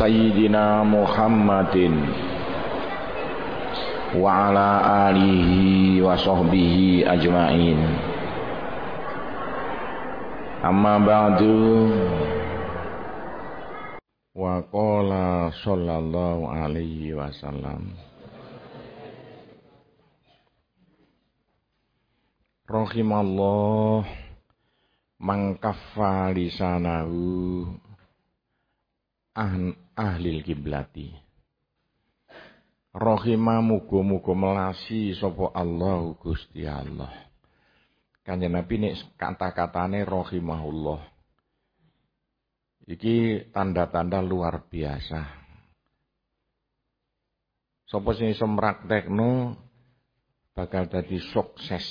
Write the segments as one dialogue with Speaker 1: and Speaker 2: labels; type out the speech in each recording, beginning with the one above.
Speaker 1: Sayyidina Muhammadin wa ala alihi ajma'in. Amma ba'du. Wa qala sallallahu alaihi wasallam. Rahimallah mangkaffa lisanahu ahlil kiblati. Rohima mugo-mugo melasi sopo Allah Gusti Allah. Kanjeng Nabi nek kata-katane rohimahullah. Iki tanda-tanda luar biasa. Sopo sing iso mraktekno bakal dadi sukses.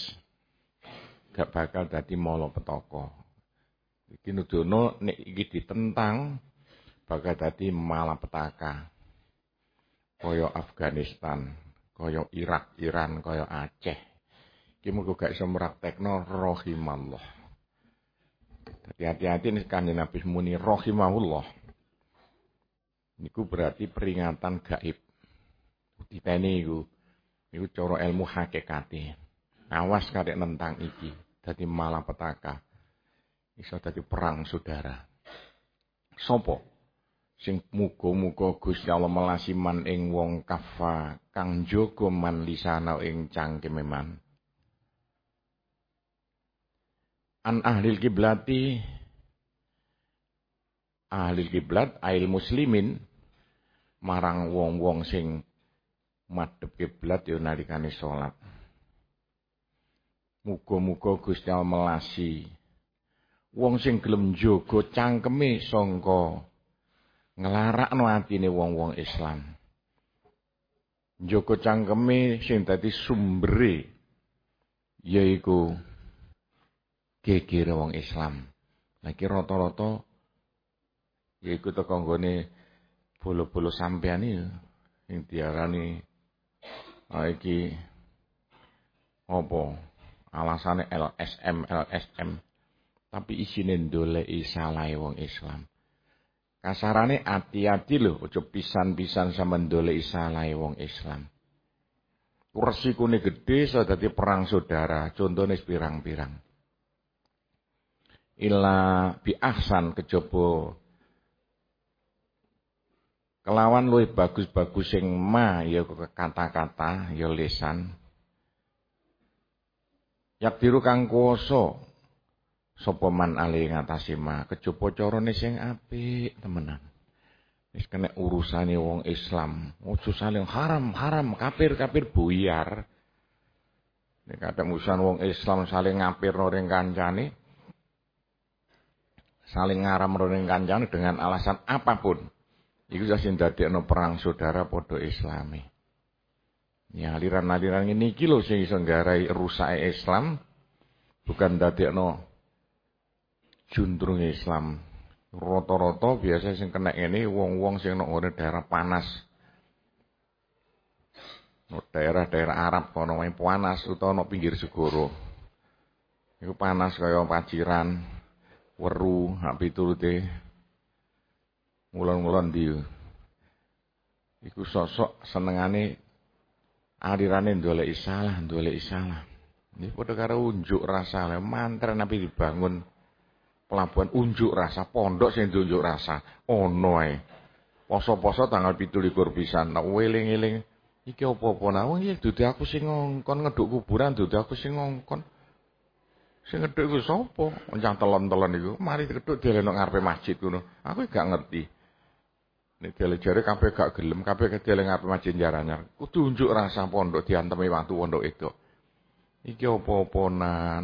Speaker 1: Gak bakal dadi molo petaka. Iki nudono nek iki ditentang bakal dadi malapetaka. Kaya Afghanistan, kaya Irak, Iran, kaya Aceh. Iki mugo gak iso mraktekno rahimallah. Dadi hati-hati nih kanjeng Nabi muni rahimahullah. Niku berarti peringatan gaib. Diteni iku. Iku cara ilmu hakikate. Awas karek nentang iki. Dadi malapetaka. Iso dadi perang saudara. Sopo? Sing muga-muga Gusti Allah melasiman ing wong kafa kang jaga man lisana ing cangkeme man an ahli kiblati ahli kiblat ail muslimin marang wong-wong sing madhep kiblat ya nalikane salat muga-muga Gusti Allah melasi. Wong sing gelem jaga cangkeme sangka nglarakno atine wong-wong Islam. Joko cangkeme sing dadi sumbere yaiku gegere wong Islam. Lagi rata-rata yaiku teko nggone bolo-bolo sampean iki sing diarani ah, iki apa alasane LSM LSM tapi isine ndoleki salahe wong Islam. Kasarane ati-ati lho, aja pisan-pisan sama ndoleki salahe wong Islam. Resikune gedhe iso dadi perang saudara, contone pirang-pirang. Ila bi ahsan kelawan luwih bagus-bagus sing ma ya kata-kata ya lisan. Yak diru kang sapa man ali ngatasi ma kejaba carane sing apik temenan. Wis kena urusane wong Islam. Ojo saling haram haram kafir kafir buyar. Nek kadang urusan wong Islam saling ngapir ning kancane saling ngaram ning kancane dengan alasan apa pun iku sing dadekno perang saudara padha islami. Ya aliran-aliran ini iki lho sing iso Islam bukan dadekno juntrung Islam. Rata-rata biasa sing kena ini wong-wong sing nang daerah panas. Daerah-daerah Arab kono wae panas utawa no pinggir segoro. Iku panas kaya paciran, weru, hak piturute. Mulon-mulon di. Iku sosok senengane alirane ndoleki salah, ndoleki salah. Ini padha karo unjuk rasa, mantra nabi dibangun pelabuhan unjuk rasa pondok sing unjuk rasa ono ae. Poso-poso tanggal 17 pisan tak weling-eling. Iki apa-apa? Nah wong iki dudu aku sing ngongkon ngeduk kuburan dudu aku sing ngongkon. Sing ngeduk iku sapa? Encang telon-telon iku. Mari keduk dilenok ngarepe masjid ngono. Aku gak ngerti. Nek dele jare kabeh gak gelem, kabeh kedele ngarepe masjid jaranyar. Kudu unjuk rasa pondok diantemi waktu pondok itu. Iki apa-apa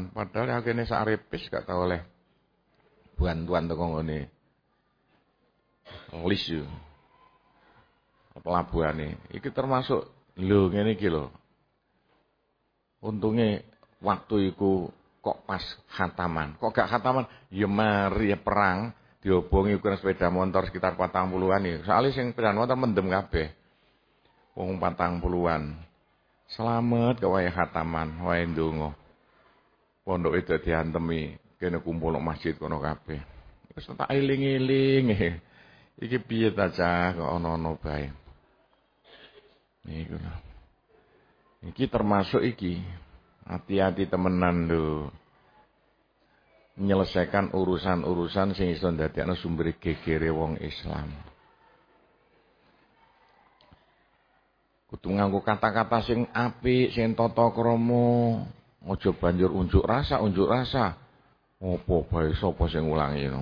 Speaker 1: padahal akene sak repis gak tau oleh bantuan teko ngene. lis yo. Pelabuhane. Iki termasuk lho ngene iki lho. Untunge waktu iku kok pas khataman. Kok gak khataman? Ya mari ya perang diobongi ukuran sepeda motor sekitar patang puluhan nih. Soalnya sing sepeda motor mendem kabeh. Wong patang puluhan. Selamat ke wayah khataman, wayah ndonga. Pondok itu diantemi, kene kumpul masjid kono kabeh. Wis tak eling-eling. Iki piye ta cah ana-ana bae. Niku. Iki termasuk iki. Hati-hati temenan lho. Menyelesaikan urusan-urusan sing iso ndadekno sumber gegere wong Islam. Kudu nganggo kata-kata sing apik, sing tata krama. Aja banjur unjuk rasa, unjuk rasa. Apa bae sapa sing ngulangi no.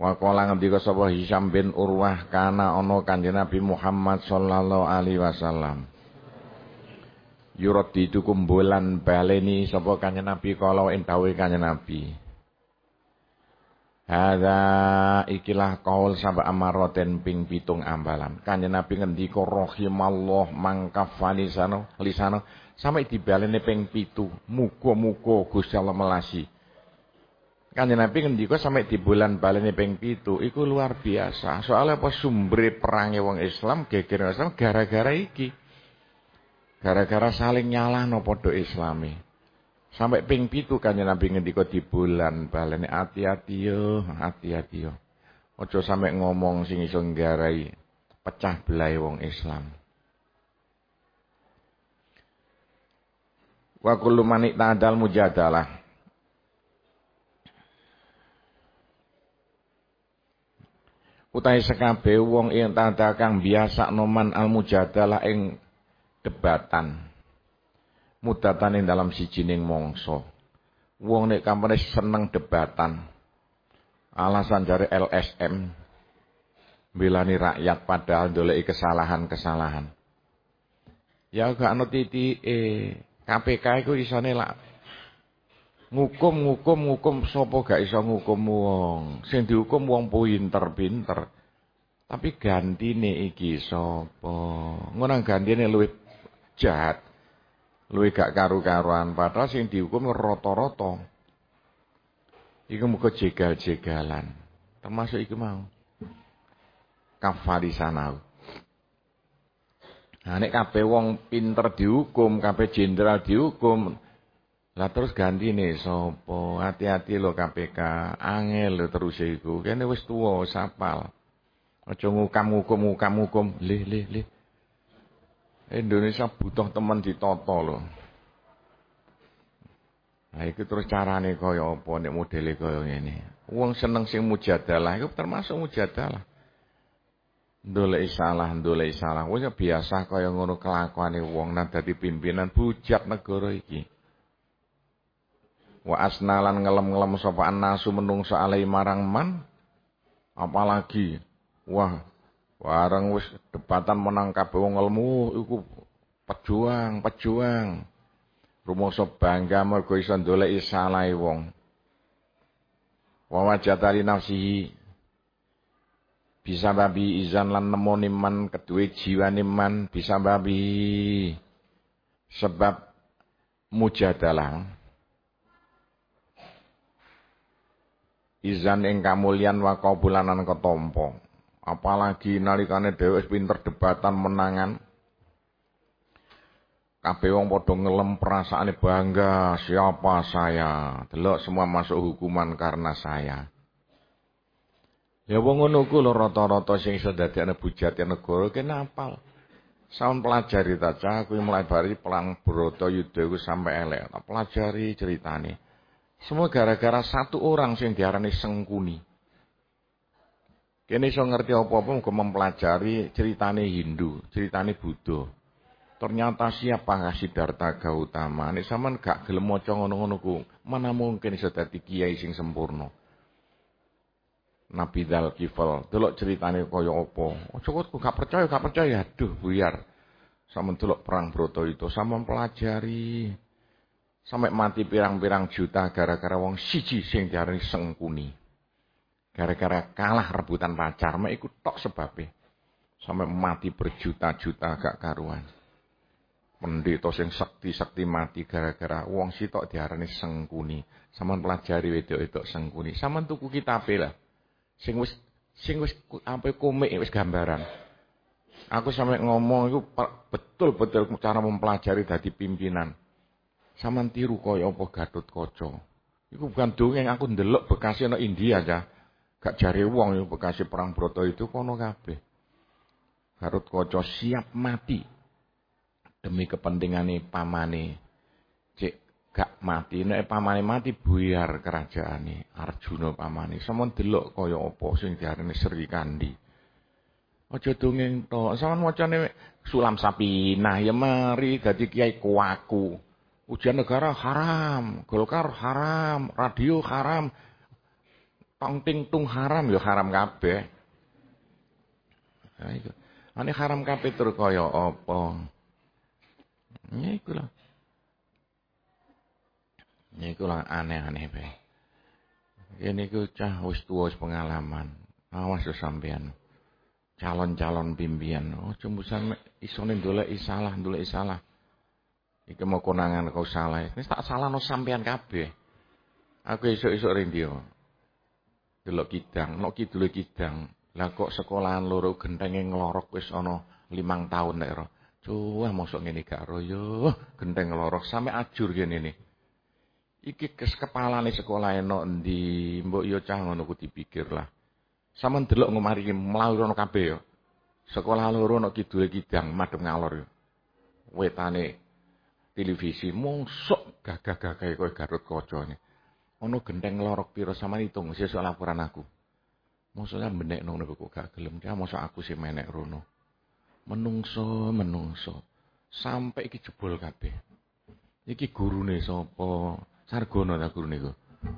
Speaker 1: Wa qala ngendika sapa Hisam bin Urwah kana ana Kanjeng Nabi Muhammad sallallahu alaihi wasallam. Yurad itu kumbulan baleni sapa Kanjeng Nabi kala ing dawuh Kanjeng Nabi. Hadza ikilah kaul sab'a amaraten ping pitung ambalan. Kanjeng Nabi ngendika rahimallah mangkafa lisano lisano sampai dibalene ping pitu. Muga-muga Gusti Allah melasi. Kanjeng Nabi ngendika sampai di bulan balene ping pitu iku luar biasa. Soalnya apa sumber perangnya wong Islam geger Islam gara-gara iki. Gara-gara saling nyalahno padha Islami. Sampai ping pitu kan Nabi ngendika di bulan balene hati-hati yo, hati-hati yo. Ojo sampai ngomong sing iso pecah belah wong Islam. Wa kullu manik ta'dal mujadalah. Utai sekabe wong ing tanda kang biasa noman al mujadalah ing debatan mudatan ing dalam sijining mongso. Wong nek kampane seneng debatan. Alasan dari LSM belani rakyat padahal ndoleki kesalahan-kesalahan. Ya gak ana eh KPK iku isone lak ngukum ngukum ngukum sapa gak iso ngukum wong. Sing dihukum wong pinter-pinter. Tapi gantine iki sapa? Ngono gantine luwih jahat. Luwih gak karu-karuan padahal sing dihukum rata-rata. Iku muga jegal-jegalan. Termasuk iku mau. Kafarisanau. Nah nek kabeh wong pinter dihukum, kabeh jenderal dihukum, lah terus ganti nih sopo, hati-hati lo KPK, angel lo terus iku. Kene wis tuwa, wis apal. Aja ngukam hukum, ngukam hukum, lih lih lih. Indonesia butuh teman ditoto loh. Nah itu terus carane kaya apa nek modele kaya ngene. Wong seneng sing mujadalah iku termasuk mujadalah. Ndolek salah, ndolek salah. Wis biasa kaya ngono kelakuane wong nang dadi pimpinan bujak negara iki. Wa asnalan ngelem-ngelem sapa nasu menungso alai marang man. Apalagi wah Warang wis debatan menang kabeh wong ilmu iku pejuang, pejuang. Rumangsa bangga mergo iso ndoleki salahe wong. Wa wajatali nafsihi bisa babi izan lan nemoni man kedue jiwane man bisa babi sebab mujadalah izan ing kamulyan wa kabulanan ketompo Apalagi nalikane dhewe pinter debatan menangan. Kabeh wong padha ngelem perasaane bangga, siapa saya? Delok semua masuk hukuman karena saya. Ya wong ngono ku lho rata-rata sing iso dadekne bujate negara kene apal. Saun pelajari ta cah kuwi mulai bari pelang Bratayuda iku sampe elek. Tak pelajari ceritane. Semua gara-gara satu orang sing diarani Sengkuni. Kene iso ngerti apa-apa muga mempelajari ceritane Hindu, ceritane Buddha. Ternyata siapa Siddhartha Gautama? Nek sampean gak gelem maca ngono-ngono ku, mana mungkin iso dadi kiai sing sempurna. Nabi Dal Kifal, delok ceritane kaya apa? Aja kok gak percaya, gak percaya. Aduh, buyar. Sama delok perang Broto itu, sama mempelajari. Sampai mati pirang-pirang juta gara-gara wong siji sing diarani Sengkuni. Gara-gara kalah rebutan pacar, mek iku tok sebabnya. Sampai mati berjuta-juta gak karuan. Pendeta sing sakti-sakti mati gara-gara wong sitok diarani sengkuni. Saman pelajari wedok-wedok sengkuni. Saman tuku kitabe lah. Sing wis sing wis ampe komik wis gambaran. Aku sampai ngomong itu betul-betul cara mempelajari dari pimpinan. Saman tiru kaya apa Gatot Kaca. Iku bukan dongeng aku ndelok Bekasi ana India aja. Gak jari wong Bekasi perang Broto itu kono kabeh. Garut Kaca siap mati demi kepentingane pamane. Gak mati nek pamane mati buyar kerajaane Arjuna pamane. Sampeyan delok kaya apa sing diarani Sri Kandi. Aja dongeng tok. Sampeyan macane Sulam Sapinah ya mari dadi kiai kuaku. Ujian negara haram, Golkar haram, radio haram, tong ting tung haram ya haram kabeh. Nah, itu. Ane haram kabeh tur kaya apa? Ya iku lah. Ya iku lah aneh-aneh bae. Ini ku cah wis wis pengalaman. Awas yo sampean. Calon-calon pimpinan. Oh, cembusan isone ndolek salah, ndolek salah. Iki mau konangan kau salah. Ini tak salah no sampean kabeh. Aku esuk-esuk rindio. Delok kidang, no kidule kidang. Lah kok sekolahan loro gentenge nglorok wis ana limang tahun nek ro. Cuwah mosok ngene gak ro yo, genteng nglorok sampe ajur kene ini. Iki kes kepalane sekolah eno endi, mbok yo cah ngono ku dipikir lah. Saman delok ngomari mlayu rono kabeh yo. Sekolah loro no kidule kidang madhep ngalor yo. Wetane televisi mosok gagah-gagah kowe Garut Kaca ne. Ono genteng lorok piro sama hitung sesuk laporan aku. Mosok benek nang kok gak gelem ya mosok aku sih menek rono. Menungso, menungso. Sampai iki jebol kabeh. Iki gurune sapa? Sargono ta gurune iku.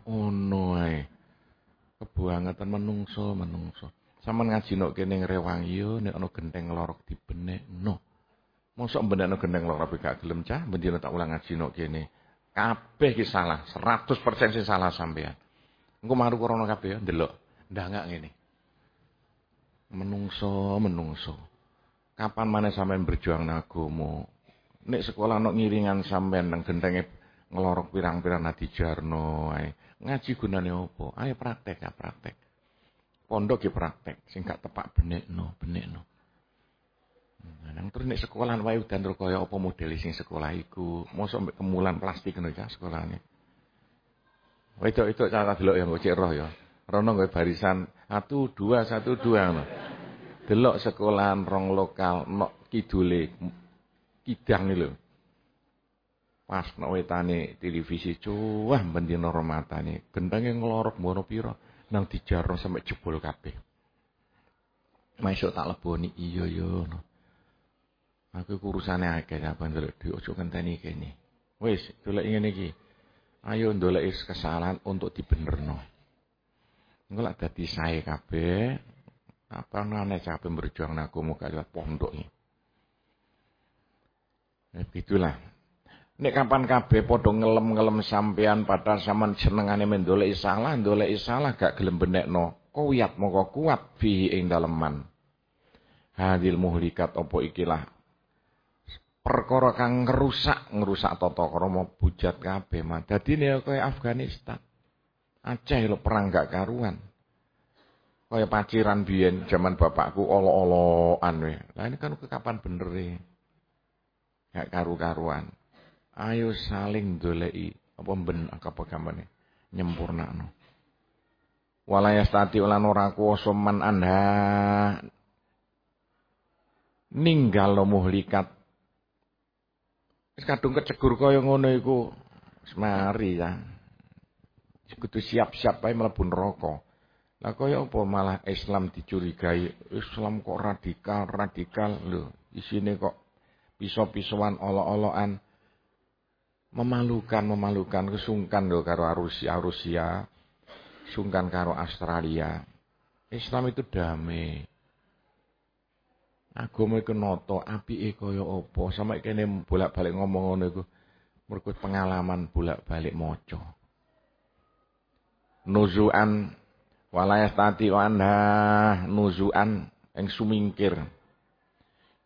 Speaker 1: Ono ae. Kebuangetan menungso, menungso. Saman ngaji nok kene ngrewangi yo nek ana genteng lorok dibenekno. Mosok mbendakno gendeng loro tapi gak gelem cah, bendina tak ulang ngaji nok kene. Kabeh ki salah, 100% sing salah sampean. Engko maru krana kabeh ya ndelok, ndangak ngene. Menungso, menungso. Kapan mana sampean berjuang nagomo? Nek sekolah nok ngiringan sampean nang gentenge ngelorok pirang-pirang nadi jarno ae. Ngaji gunane opo? Ayo praktek ya praktek. Pondok ki praktek sing gak tepak benekno, benekno. Nang terus nek sekolahan wae udan kaya apa model sing sekolah iku. Mosok mbek kemulan plastik ngono ya sekolahane. Wedok itu cara delok ya cek roh ya. Rono nggawe barisan 1 2 1 2 ngono. Delok sekolahan rong lokal nok kidule kidang lho. Pas nek wetane televisi cuwah bendina romatane, gendenge nglorok mono pira nang dijarno sampe jebol kabeh. Masuk tak leboni iya yo no. Aku urusane akeh apa ndelok dhuwit ojo ngenteni kene. Wis, dolek ngene iki. Ayo ndolek kesalahan untuk dibenerno. Engko lak dadi sae kabeh, apa nane capek berjuang naku muka lewat pondok ini. Ya, begitulah. Nek kapan kabeh padha ngelem-ngelem sampean padahal sampean senengane mendoleki salah, ndoleki salah gak gelem benekno. Kuwat moko kuat fihi ing daleman. Hadil muhlikat opo ikilah perkara kang ngerusak ngerusak tata krama bujat kabeh mah. Dadine kaya Afghanistan. Aceh lho perang gak karuan. Kaya paciran biyen zaman bapakku olo-oloan we. Lah ini kan kapan bener e. Gak karu-karuan. Ayo saling dolei apa ben apa gamane nyempurnakno. Walayastati ulan ora kuwasa man anha ninggal muhlikat Wis kadung kecegur kaya ngono iku semari ya. Kudu siap-siap ae mlebu neraka. Lah kaya apa malah Islam dicurigai, Islam kok radikal, radikal lho. Isine kok piso-pisoan olo-oloan memalukan, memalukan, kesungkan lho karo Rusia, Rusia, sungkan karo Australia. Islam itu damai. Agama iku nata, apike kaya apa? Sampe kene bolak-balik ngomong ngono iku mergo pengalaman bolak-balik maca. Nuzuan Walayas tati anha nuzuan ing sumingkir.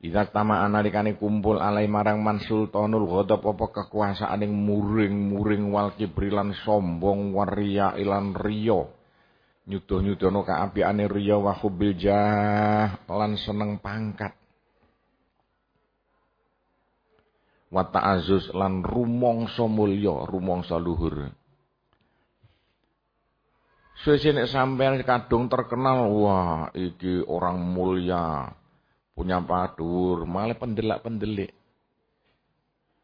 Speaker 1: Idza tama analikane kumpul alai marang man sultanul ghadab apa kekuasaan ing muring-muring wal kibrilan sombong waria ilan riya. Nyuduh-nyudono kaapiane riya wa hubil jah lan seneng pangkat. Wa ta'azus lan rumangsa mulya, rumangsa luhur. Suwe nek sampean kadung terkenal, wah iki orang mulia, punya padur, malah pendelak-pendelik.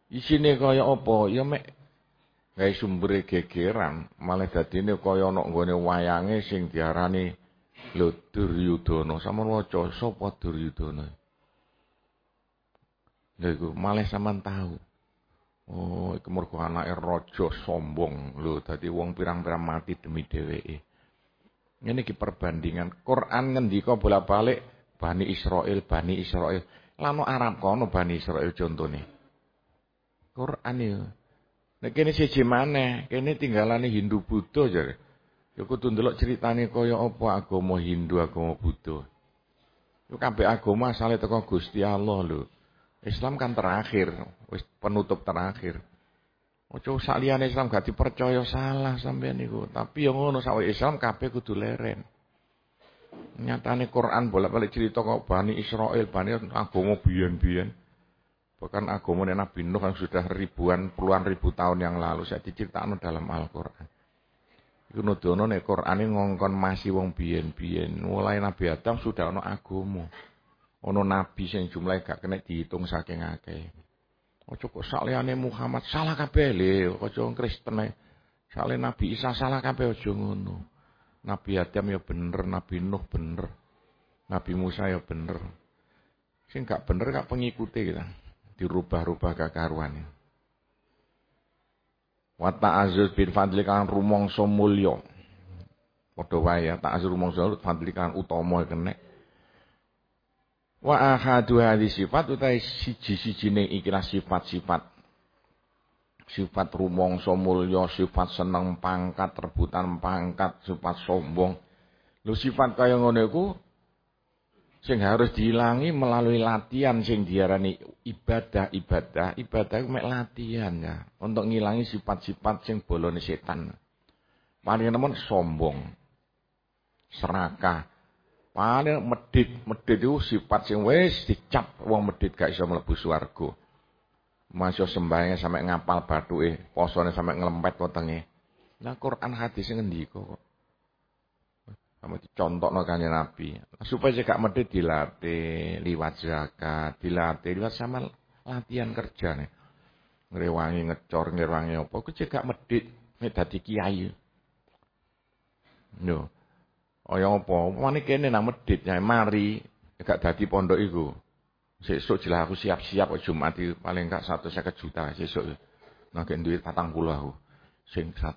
Speaker 1: Isine kaya apa? Ya mek gawe sumber gegeran, malah dadine kaya ana nggone wayange sing diarani lho Duryudana. Sampun waca sapa Duryudana? Lha iku malah sampean tahu. Oh, iku mergo anake raja sombong. Lho, dadi wong pirang-pirang mati demi dheweke. Ini ki perbandingan. Quran ngendika bolak-balik Bani Israel, Bani Israel. Lano Arab kono Bani Israel contohnya. Quran itu. Nek kene siji maneh, kene tinggalane Hindu Buddha jare. Ya kudu ndelok critane kaya apa agama Hindu, agama Buddha. Itu kabeh agama asale teko Gusti Allah lho. Islam kan terakhir, penutup terakhir. Ojo saliyane Islam gak dipercaya salah sampean niku. Tapi yang ngono sawe Islam kabeh kudu leren. Nyatane Quran bolak-balik cerita kok Bani Israel, Bani agama biyen-biyen. Bahkan agama Nabi Nuh yang sudah ribuan, puluhan ribu tahun yang lalu saya diceritakan dalam Al-Quran. Iku nudono nek Quran ngongkon masih wong biyen-biyen. Mulai Nabi Adam sudah ono agama. Ono nabi sing jumlahe gak kena dihitung saking akeh. Ojo kok saliyane Muhammad salah kabeh le, ojo Kristen ae. Sale Nabi Isa salah kabeh ojo ngono. Nabi Adam ya bener, Nabi Nuh bener. Nabi Musa ya bener. Sing gak bener gak pengikuti kita. Dirubah-rubah kekaruan. Wa ta'azzuz bin fadli kan rumangsa mulya. Padha wae ya, ta'azzuz rumangsa fadli kan utama kenek. Wa ahadu hadis sifat utai siji-sijine ikilah sifat-sifat. Sifat rumangsa mulya, sifat seneng pangkat, rebutan pangkat, sifat sombong. Lho sifat kaya ngono iku sing harus dihilangi melalui latihan sing diarani ibadah, ibadah, ibadah mek latihan ya untuk ngilangi sifat-sifat sing bolone setan. Paling nemen sombong, serakah, Paling medit, medit itu sifat sing wis dicap wong medit gak iso mlebu swarga. Masya sembahyangnya sampai ngapal bathuke, posone sampai ngelempet wetenge. Nah Quran hadis ngendika kok. Sama dicontohno kanjeng Nabi. Supaya gak medit dilatih liwat zakat, dilatih liwat sama latihan kerja nih. Ngrewangi ngecor, ngrewangi apa, ku gak medit, mek dadi kiai. No. Kaya apa? Mane kene nang medit ya mari gak dadi pondok iku. Sesuk jelas aku siap-siap Jumat iki paling gak 150 juta sesuk. Nek duit 40 aku. Sing 100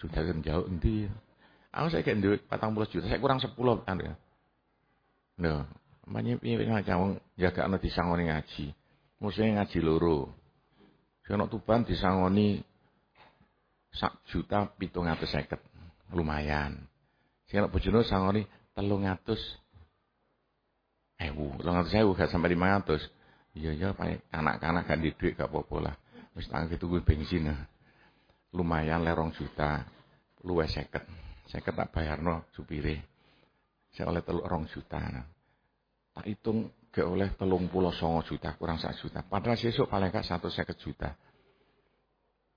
Speaker 1: juta kan jauh endi? Aku saya duit 40 juta, saya kurang 10 kan. Lho, manye piye ngajak jagakno disangoni ngaji. Musuhnya ngaji loro. Sing Tuban disangoni sak juta pitung atus seket. Lumayan. Sing bojone sangoni 300 ewu, 300 ewu gak sampai 500. Iya iya Pak, anak-anak gak di duit gak apa-apa lah. Wis tangke tuku bensin. Lumayan lerong juta. Luwes 50. 50 tak bayarno supire. Saya oleh teluk rong juta. Tak hitung gak oleh telung pulau songo juta, kurang sak juta. Padahal sesuk paling gak satu seket juta.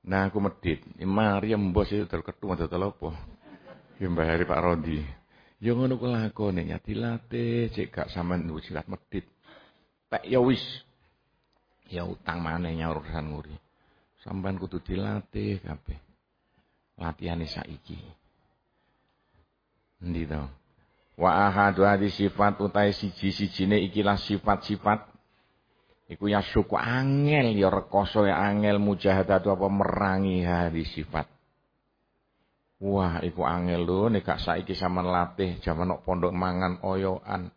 Speaker 1: Nah aku medit, mari mbos itu terketua dodol apa? Ya mbayari Pak Rodi. Ya ngono ku lakone nyati latih cek gak sampean silat medit. Tek ya wis. Ya utang maneh urusan nguri. Sampean kudu dilatih kabeh. Latihane saiki. Endi to? Wa ahadu hadis sifat utai siji-sijine ikilah sifat-sifat iku ya syuku angel ya rekoso ya angel mujahadatu apa merangi hadis sifat. Wah, iku angel lho nek saiki sampean latih jaman nok pondok mangan oyoan.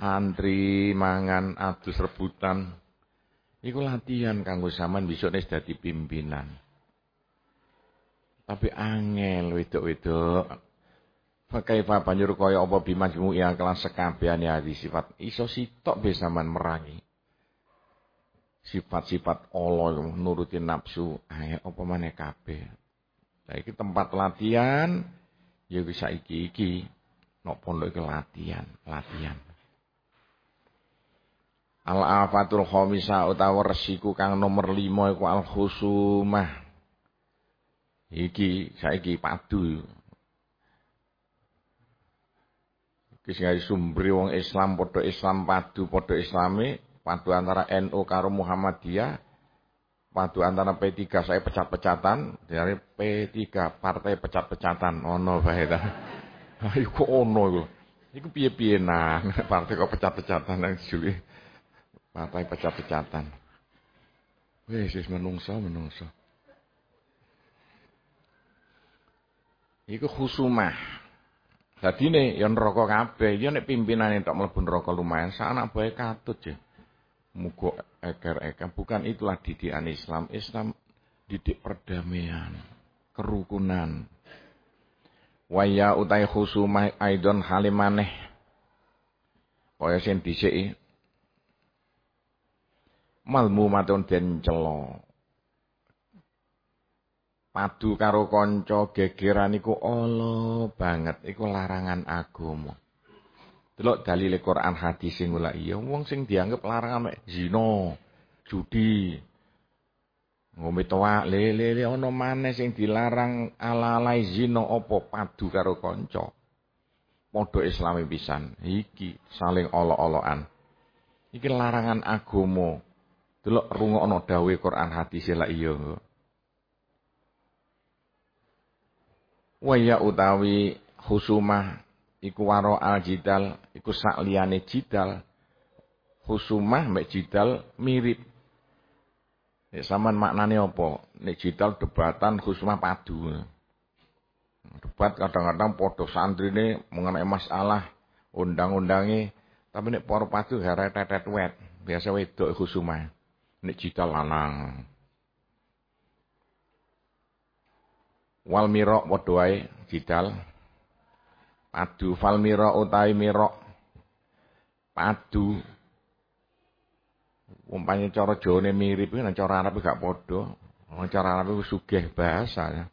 Speaker 1: Antri mangan adus rebutan. Iku latihan kanggo sampean besok nek dadi pimpinan. Tapi angel wedok-wedok Fakaifa banjur kaya apa ya kelas sekabehane hati sifat iso sitok bisa man merangi. Sifat-sifat Allah nuruti nafsu, ayo apa maneh kabeh. Lah iki tempat latihan ya bisa iki-iki nok pondok iki latihan, latihan. Al afatul khamisa utawa resiku kang nomor 5 iku al khusumah. Iki saiki padu Iki sumber wong Islam padha Islam padu padha Islami, padu antara NU karo Muhammadiyah, padu antara P3 saya pecat-pecatan, dari P3 partai pecat-pecatan ono bae ta. Ayo kok ono iku. Iku piye-piye nang partai kok pecat-pecatan nang suwi. Partai pecat-pecatan. Wis wis menungso menungso. Iku khusumah. Dadine ya neraka kabeh, ya nek pimpinane tok mlebu neraka lumayan, sak anak bae katut ya. Muga eker-eker bukan itulah didikan Islam. Islam didik perdamaian, kerukunan. Waya utai khusumah aidon halimaneh. Kaya sing dhisiki malmu matun den celo padu karo kanca gegeran iku ala banget iku larangan agama delok dalile Quran hadis sing ula iya wong sing dianggap larangan mek zina judi. Ngombe toa lele le ana maneh sing dilarang ala-ala zina apa padu karo kanca. Padha islami pisan. Iki saling olo-oloan iki larangan agama. Delok rungokno dawuh Quran hadis la iya. Waya utawi husumah iku waro al jidal iku sak liyane jidal. Husumah mek jidal mirip. Nek sampean maknane apa? Nek jidal debatan husumah padu. Debat kadang-kadang padha santrine mengenai masalah undang-undange, tapi nek para padu gara tetet wet, biasa wedok husumah. Nek jidal lanang. wal mirok padha jidal padu fal mirok utawi mirok padu umpamane cara Jawane mirip nek cara Arab gak padha cara Arab iku sugih bahasa ya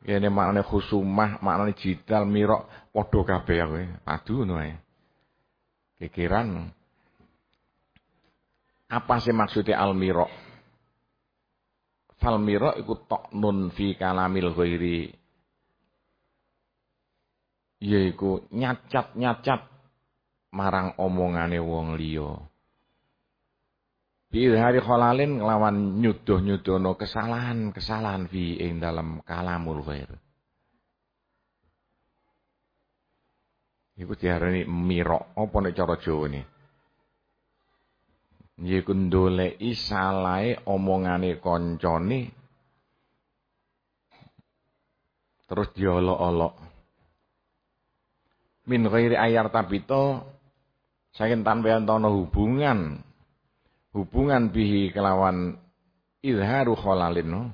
Speaker 1: Kene maknane khusumah, maknane jidal, mirok padha kabeh kowe. Padu ngono ae. Kekiran. Apa sih maksudnya al-mirok? Falmiro iku nun fi kalamil ghairi. Yaiku nyacat-nyacat marang omongane wong liya. hari kholalin nglawan nyuduh-nyudono kesalahan-kesalahan fi ing dalam kalamul ghair. Iku diarani miro, apa nek cara Jawa ini? Yiku ndoleki salahe omongane kancane terus diolok-olok. Min ghairi ayar tabito saking tanpa antono hubungan hubungan bihi kelawan izharu kholalin.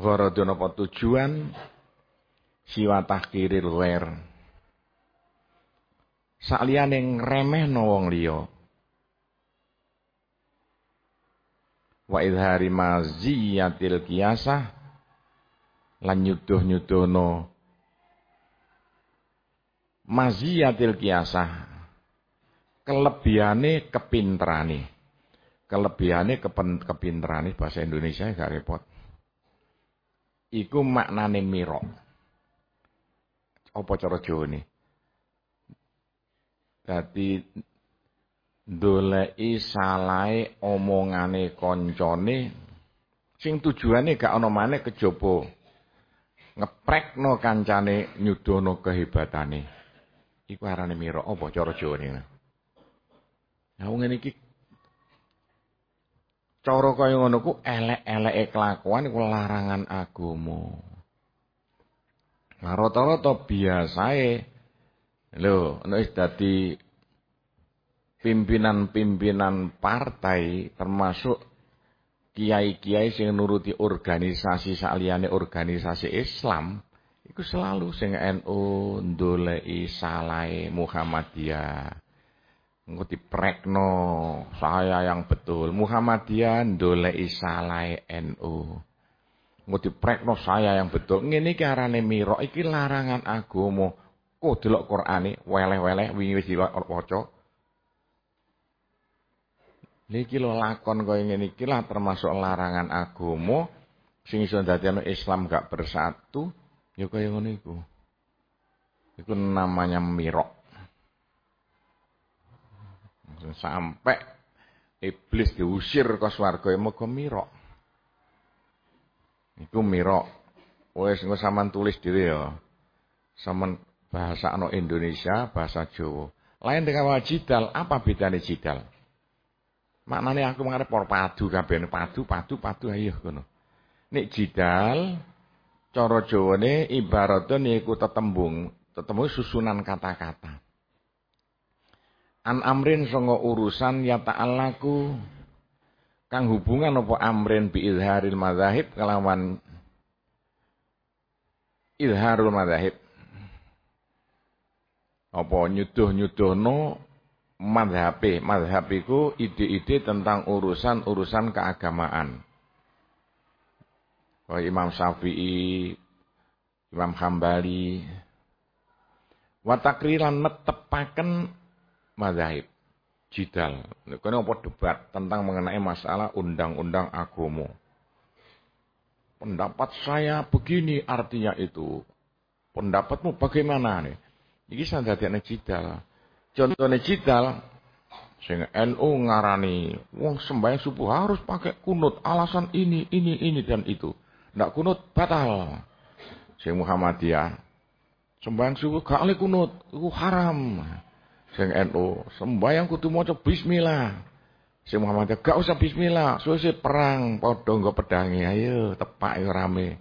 Speaker 1: Gharadun apa tujuan siwa tahkiril ghair. Sakliyane ngremehno wong liya. wa idhari maziyatil kiasah lan nyuduh-nyudono maziyatil kiasah kelebihane kepinterane. Kelebihane kepen, kepinterane bahasa Indonesia gak repot. Iku maknane miro apa cara Jawa ini? Dadi ndoleki salahe omongane kancane sing tujuane gak ana maneh kejaba. Ngeprekno kancane nyudono kehebatane iku arane mira. Apa cara Jawane nah wong iki cara kaya ngono ku elek-eleke kelakuan iku larangan agama rata-rata biasae. Lho dadi pimpinan-pimpinan partai termasuk kiai-kiai sing nuruti organisasi saliyane organisasi Islam Iku selalu sing NU ndoleki salahe Muhammadiyah. Engko diprekno saya yang betul. Muhammadiyah ndoleki salahe NU. Engko diprekno saya yang betul. Ngene iki arane mira, iki larangan agama. Kok delok Qur'ane weleh-weleh wingi wis diwaca. Niki lho lakon kaya ngene iki lah termasuk larangan agama sing iso dadekno Islam gak bersatu ya kaya ngono iku. Iku namanya mirok. Sampai iblis diusir ke swarga ya muga mirok. Iku mirok. Wes engko sampean tulis dhewe ya. Sampean bahasa ano Indonesia, bahasa Jawa. Lain dengan wajidal, apa bedanya jidal? Maknane aku mengarep padu kabeh padu padu padu ayo ngono. Nek jidal cara Jawane ibaratnya iku tetembung, tetembung susunan kata-kata. An amrin songo urusan ya ta'allaku kang hubungan apa amrin bi izharil madzahib kelawan izharul madzahib. Apa nyuduh-nyuduhno madhab. Madhab itu ide-ide tentang urusan-urusan keagamaan. Kaya Imam Syafi'i, Imam Hambali. Watakrilan netepaken madhab. Jidal. Ini apa debat tentang mengenai masalah undang-undang agama. Pendapat saya begini artinya itu. Pendapatmu bagaimana nih? Ini sandatiane jidal. Contohnya jidal, sehingga NU ngarani, wong sembahyang subuh harus pakai kunut, alasan ini, ini, ini dan itu. Ndak kunut batal. Sing Muhammadiyah, sembahyang subuh gak oleh kunut, itu haram. Sing NU, sembahyang kudu maca bismillah. Sing Muhammadiyah gak usah bismillah, suwe perang, padha nggo pedangi, ayo tepak yo rame.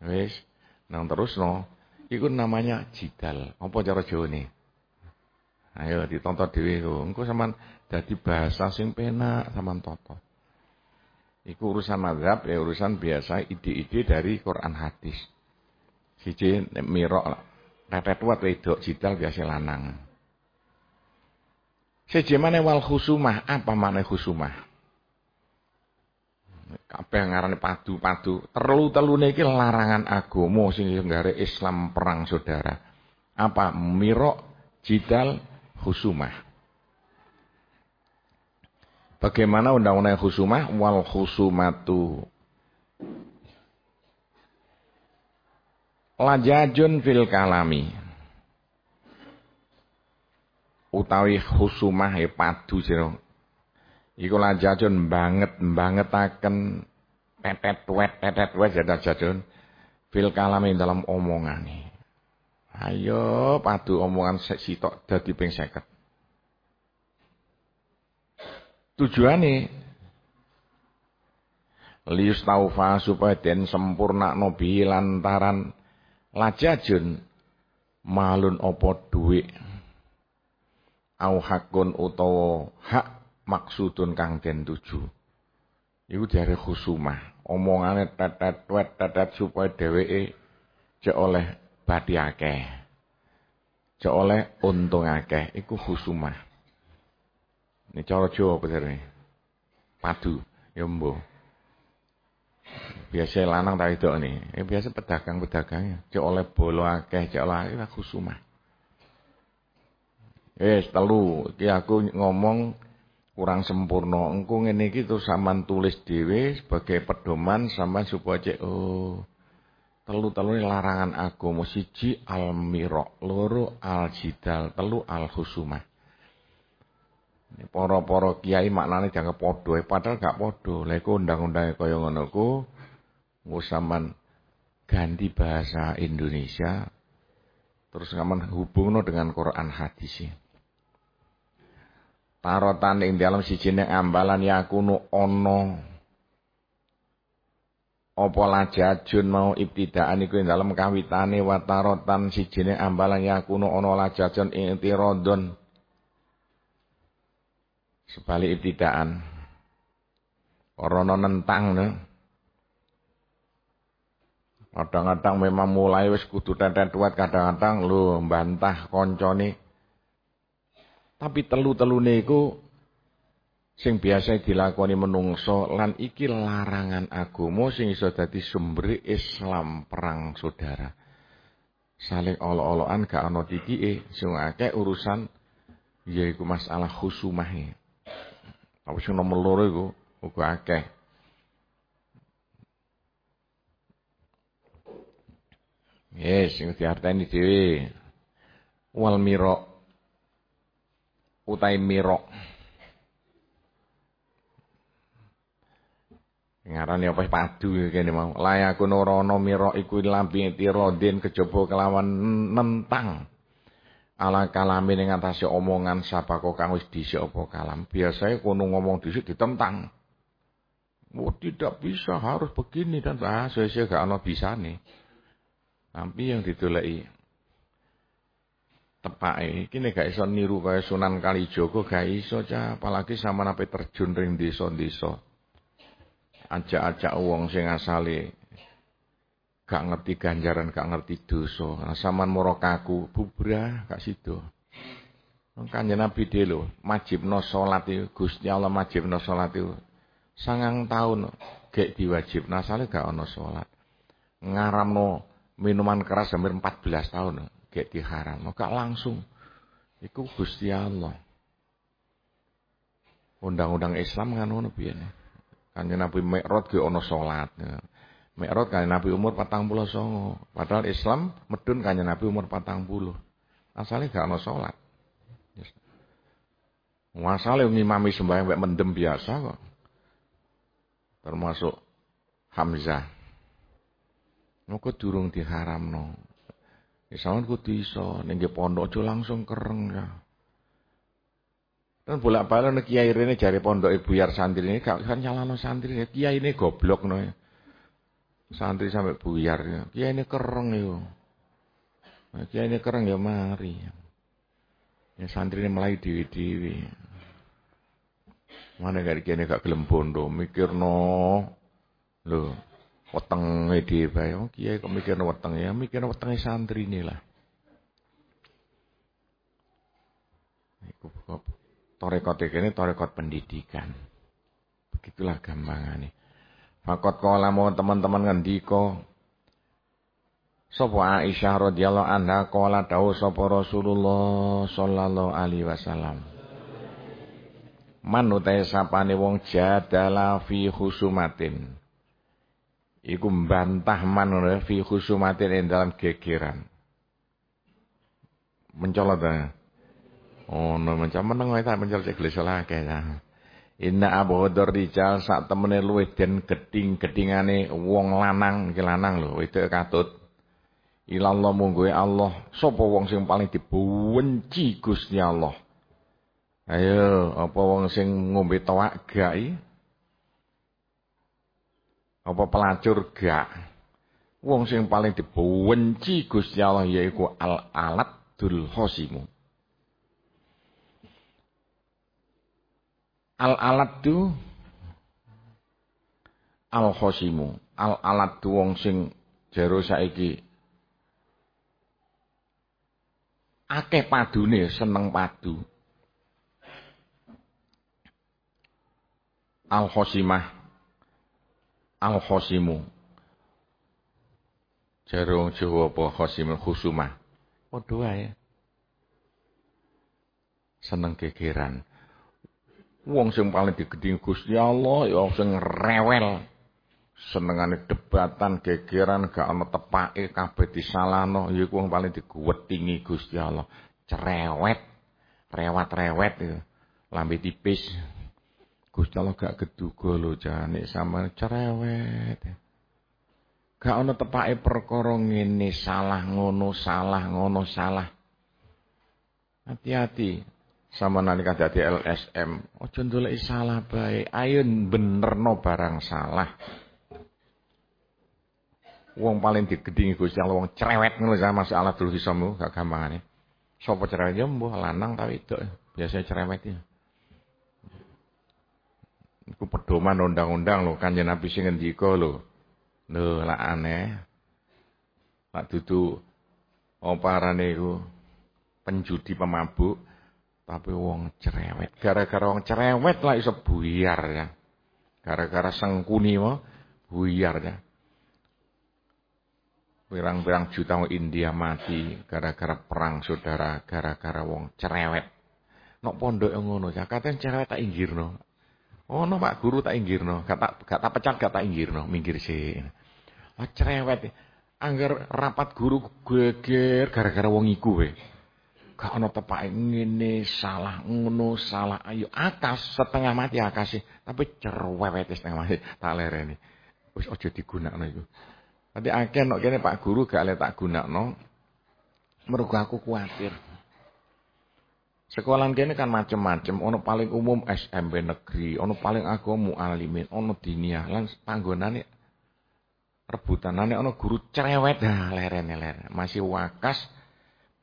Speaker 1: Wis, nang terus no. Iku namanya jidal. Apa cara Jawa nih? Ayo ditonton dhewe. Engko sampean dadi bahasa sing penak sampean toto. Iku urusan mazhab ya urusan biasa ide-ide dari Quran hadis. Siji mirok tetet wat wedok jidal biasa lanang. Siji mana wal khusumah, apa mana khusumah? Kabeh ngarane padu-padu. Terlu-telune iki larangan agama sing nggare Islam perang saudara. Apa mirok jidal khusumah. Bagaimana undang-undang khusumah? Wal khusumatu. Lajajun fil kalami. Utawi khusumah ya padu sira. Iku lajajun banget bangetaken tetet wet tetet wet jajun fil kalami dalam omongan Ayo padu omongan sitok dadi ping 50. Tujuane lius taufa supaya den sempurna nobi lantaran lajajun malun opo duit au hakun utawa hak maksudun kang den tuju iku dari khusumah omongane tetet wet tetet supaya dheweke cek oleh badi akeh. Cek oleh untung akeh iku husumah. Ini cara Jawa bener Padu, ya mbo. Biasa lanang tak itu nih. Eh, biasa pedagang-pedagangnya. Cek oleh bolo akeh, cek oleh akeh husumah. Eh, telu iki aku ngomong kurang sempurna. Engko ngene iki terus sampean tulis dhewe sebagai pedoman sampean supaya cek oh telu-telu larangan agama siji al mirok loro al jidal telu al husumah para-para kiai maknane dianggap padha padahal gak padha. Lha iku undang-undange kaya ngono ku ganti bahasa Indonesia terus ngamen hubungno dengan Quran hadis tarotan ing dalam sijine ambalan yakunu ono. Apa lajajun mau ibtidaan iku ing dalem kawitane watarotan sijine ambalan yakuno ana lajajun ing tirodon sebalik ibtidaan ora nentang ne Kadang-kadang memang mulai wis kudu tetetuat kadang-kadang lho mbantah koncone. Tapi telu-telune iku sing biasa dilakoni menungso lan iki larangan agama sing iso dadi sumber Islam perang saudara. Saling olo-oloan gak ana titike sing akeh urusan yaiku masalah khusumahe. Tapi sing nomor loro iku uga akeh. Yes, sing diarteni dhewe. Wal miro utai miro. Ngarani apa padu kene mau. Layakun rono miro iku lampi tira den kejaba kelawan nentang. Ala kalame ning atase omongan sapa kok kang wis dhisik apa kalam. Biasanya kono ngomong dhisik ditentang. Oh, tidak bisa, harus begini dan ah, saya gak ana bisane. Tapi yang didoleki tepake iki nek gak iso niru kaya Sunan Kalijaga gak iso cah, apalagi sama nape terjun ring desa-desa. Ajak-ajak wong sing asale gak ngerti ganjaran, gak ngerti dosa. Nah, saman moro kaku, gak sido. Kanjeng Nabi dhewe lho, majibno salat iku Gusti Allah majibno salat iku sangang tahun gek diwajibna asale gak ana salat. Ngaramno minuman keras hampir 14 tahun kayak diharam maka langsung itu Gusti Allah undang-undang Islam kan ngono piye kan Nabi Mi'raj ge ana salat Mi'raj kan Nabi umur 49 padahal Islam medun kan Nabi umur 40 asalnya gak ana salat Masale ngimami sembahyang mek mendem biasa kok. Termasuk Hamzah. Moko durung diharamno. Isawan kudu iso ning pondok aja langsung kereng ya. Dan bolak-balik kiai rene jare pondok ibu yar santri ini gak kan nyalano santri ini kiai ini goblok no. Santri sampai buyar ya. Kiai ini kereng yo. Nah, kiai ini kereng ya mari. Ya santri ini mulai dewi-dewi. Mana gak kiai ini gak gelem bondo mikir no. Loh, wetenge dhewe bae. Oh, kiai kok mikirno wetenge ya, mikirno wetenge santrine lah. Iku torekot ini torekot pendidikan. Begitulah gampangannya. Fakot kala mau teman-teman ngendika Sapa Aisyah radhiyallahu anha kala dawuh sapa Rasulullah sallallahu alaihi wasallam. Man utahe sapane wong jadala fi husumatin iku mbantah man fi khusumatin ing dalam gegeran. Mencolot ta. Oh, no mencol meneng wae tak mencol cek ta. Inna Abu Hudar rijal sak temene luwih den geding-gedingane wong lanang iki lanang lho wedok katut. Ilallah mungguhe Allah, sapa wong sing paling dibenci Gusti Allah. Ayo, apa wong sing ngombe toak gai? apa pelacur gak wong sing paling dibenci Gusti Allah yaiku al alat dul khosimu al alat tu al khosimu al alat tu wong sing jero saiki akeh padune seneng padu al khosimah al-khosimu. Jarung Jawa apa khosimul khusumah. Padha wae. Seneng gegeran. Wong sing paling digedhi Gusti Allah ya sing rewel. Senengane debatan gegeran gak ana tepake kabeh disalahno ya wong paling diguwetingi Gusti Allah. Cerewet, rewat-rewet ya. Lambe tipis. Gusti Allah gak keduga lho jane sama cerewet. Gak ana tepake perkara ngene salah ngono salah ngono salah. Hati-hati sama nalika dadi LSM, aja ndoleki salah bae, ayo benerno barang salah. Wong paling digedingi Gusti Allah wong cerewet ngono sama masalah dulu hisamu gak gampangane. Sopo cerewet ya mbuh lanang ta wedok, biasa cerewet ya. Iku pedoman undang-undang lho Kanjeng Nabi sing ngendika lho. Lho lah aneh. tak dudu oparane iku penjudi pemabuk tapi wong cerewet gara-gara wong cerewet lah iso buyar ya gara-gara sengkuni mau buyar ya Pirang-pirang juta wong India mati gara-gara perang saudara, gara-gara wong cerewet. Nok pondok yang ngono, Jakarta yang cerewet tak inggirno. Oh, no Pak Guru tak inggirno, gak tak gak pecat gak tak inggirno, minggir sih. Wah cerewet. Angger rapat guru geger gara-gara wong iku we. Gak ono tepak ngene, salah ngono, salah ayo akas setengah mati akas sih, tapi cerewet setengah mati tak lereni. Wis aja digunakno iku. Nanti akeh nok kene Pak Guru gak le tak gunakno. Mergo aku kuatir. Sekolah kene kan macem-macem, ono paling umum SMP negeri, ono paling agama alimin, ono diniyah, lan panggonane rebutanane ono guru cerewet dah lerene ler. Masih wakas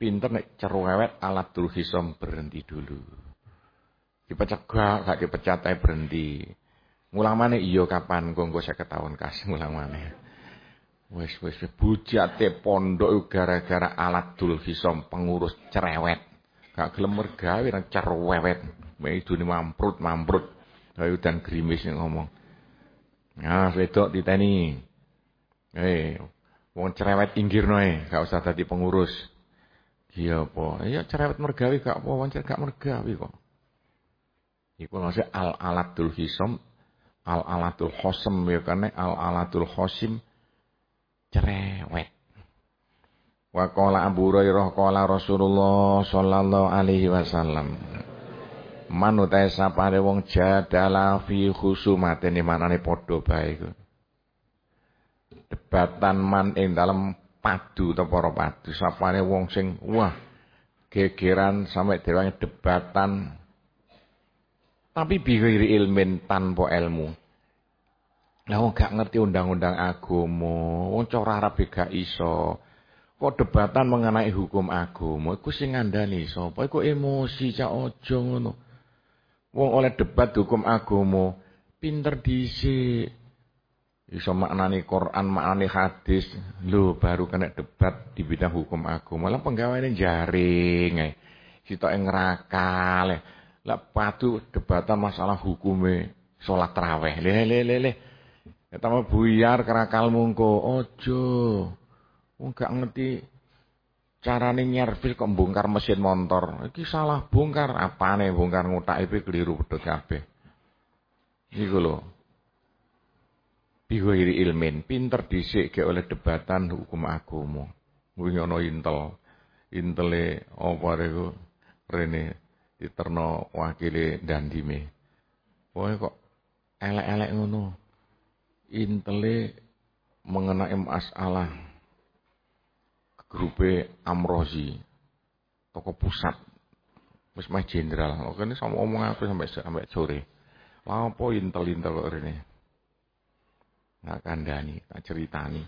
Speaker 1: pinter nek cerewet alat dulu hisom berhenti dulu. Dipecat gak, gak dipecat ae berhenti. Ngulang mana iyo kapan gonggo saya ketahuan kas ngulang mana. Wes wes bujate pondok gara-gara alat dul hisom pengurus cerewet. Gak gelem mergawe nang cerewet. Medune mamprut mamprut. Kayu dan grimis yang ngomong. Nah, wedok diteni. Eh, wong cerewet inggirno e, gak usah dadi pengurus. Iya apa? Ya cerewet mergawe gak apa, wong gak mergawe kok. Iku maksudnya al alatul hisom, al alatul khosem ya kan al alatul khosim cerewet. Wa qala Abu Hurairah qala Rasulullah sallallahu alaihi wasallam. Man utahe sapane wong jadala fi khusumatin manane padha bae iku. Debatan man ing dalem padu ta para padu sapane wong sing wah gegeran sampai dewange debatan tapi bigiri ilmin tanpa ilmu. Lah wong gak ngerti undang-undang agama, wong cara Arab gak iso. Kok debatan mengenai hukum agama, iku sing ngandani sapa? Iku emosi cak ngono. Wong oleh debat hukum agama, pinter dhisik. Iso maknani Quran, maknani hadis. Lho, baru kena debat di bidang hukum agama. Lah penggaweane jaring ae. Sitoke ngrakal. Lah patu debatan masalah hukume salat tarawih. Le le le le. Ketama buyar kerakal mungko ojo. Wong gak ngerti carane nyervis kok bongkar mesin motor. Iki salah bongkar. Apane bongkar ngutake keliru pedhot kabeh. Iku lho. Bighairi ilmin, pinter dhisik ke oleh debatan hukum agama. Kuwi ana intel. Intele apa reku rene diterno wakile dandime. Pokoke kok elek-elek ngono intele mengenai masalah grupe Amrozi toko pusat wis jenderal oke ini sama omong aku sampai sampai sore apa intel intel kok ini nggak kandani tak ceritani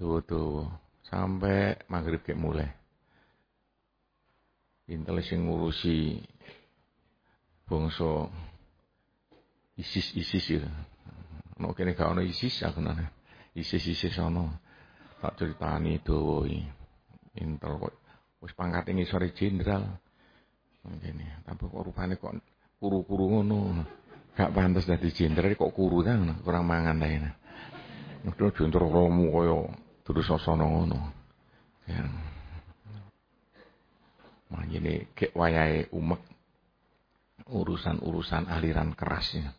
Speaker 1: tuh tuh sampai maghrib kayak mulai intel sing ngurusi bangsa isis isis ya Ono kene gak ono ISIS aku nana. ISIS-ISIS ono. Tak ceritani dawa Intel kok wis pangkate ngisore jenderal. Ngene, tapi kok rupane kok kuru-kuru ngono. Gak pantas dadi jenderal kok kuru ta kurang mangan ta ini. Udah jenderal romu kaya terus sosana ngono. Ya. Manjene kek wayahe umek urusan-urusan aliran kerasnya.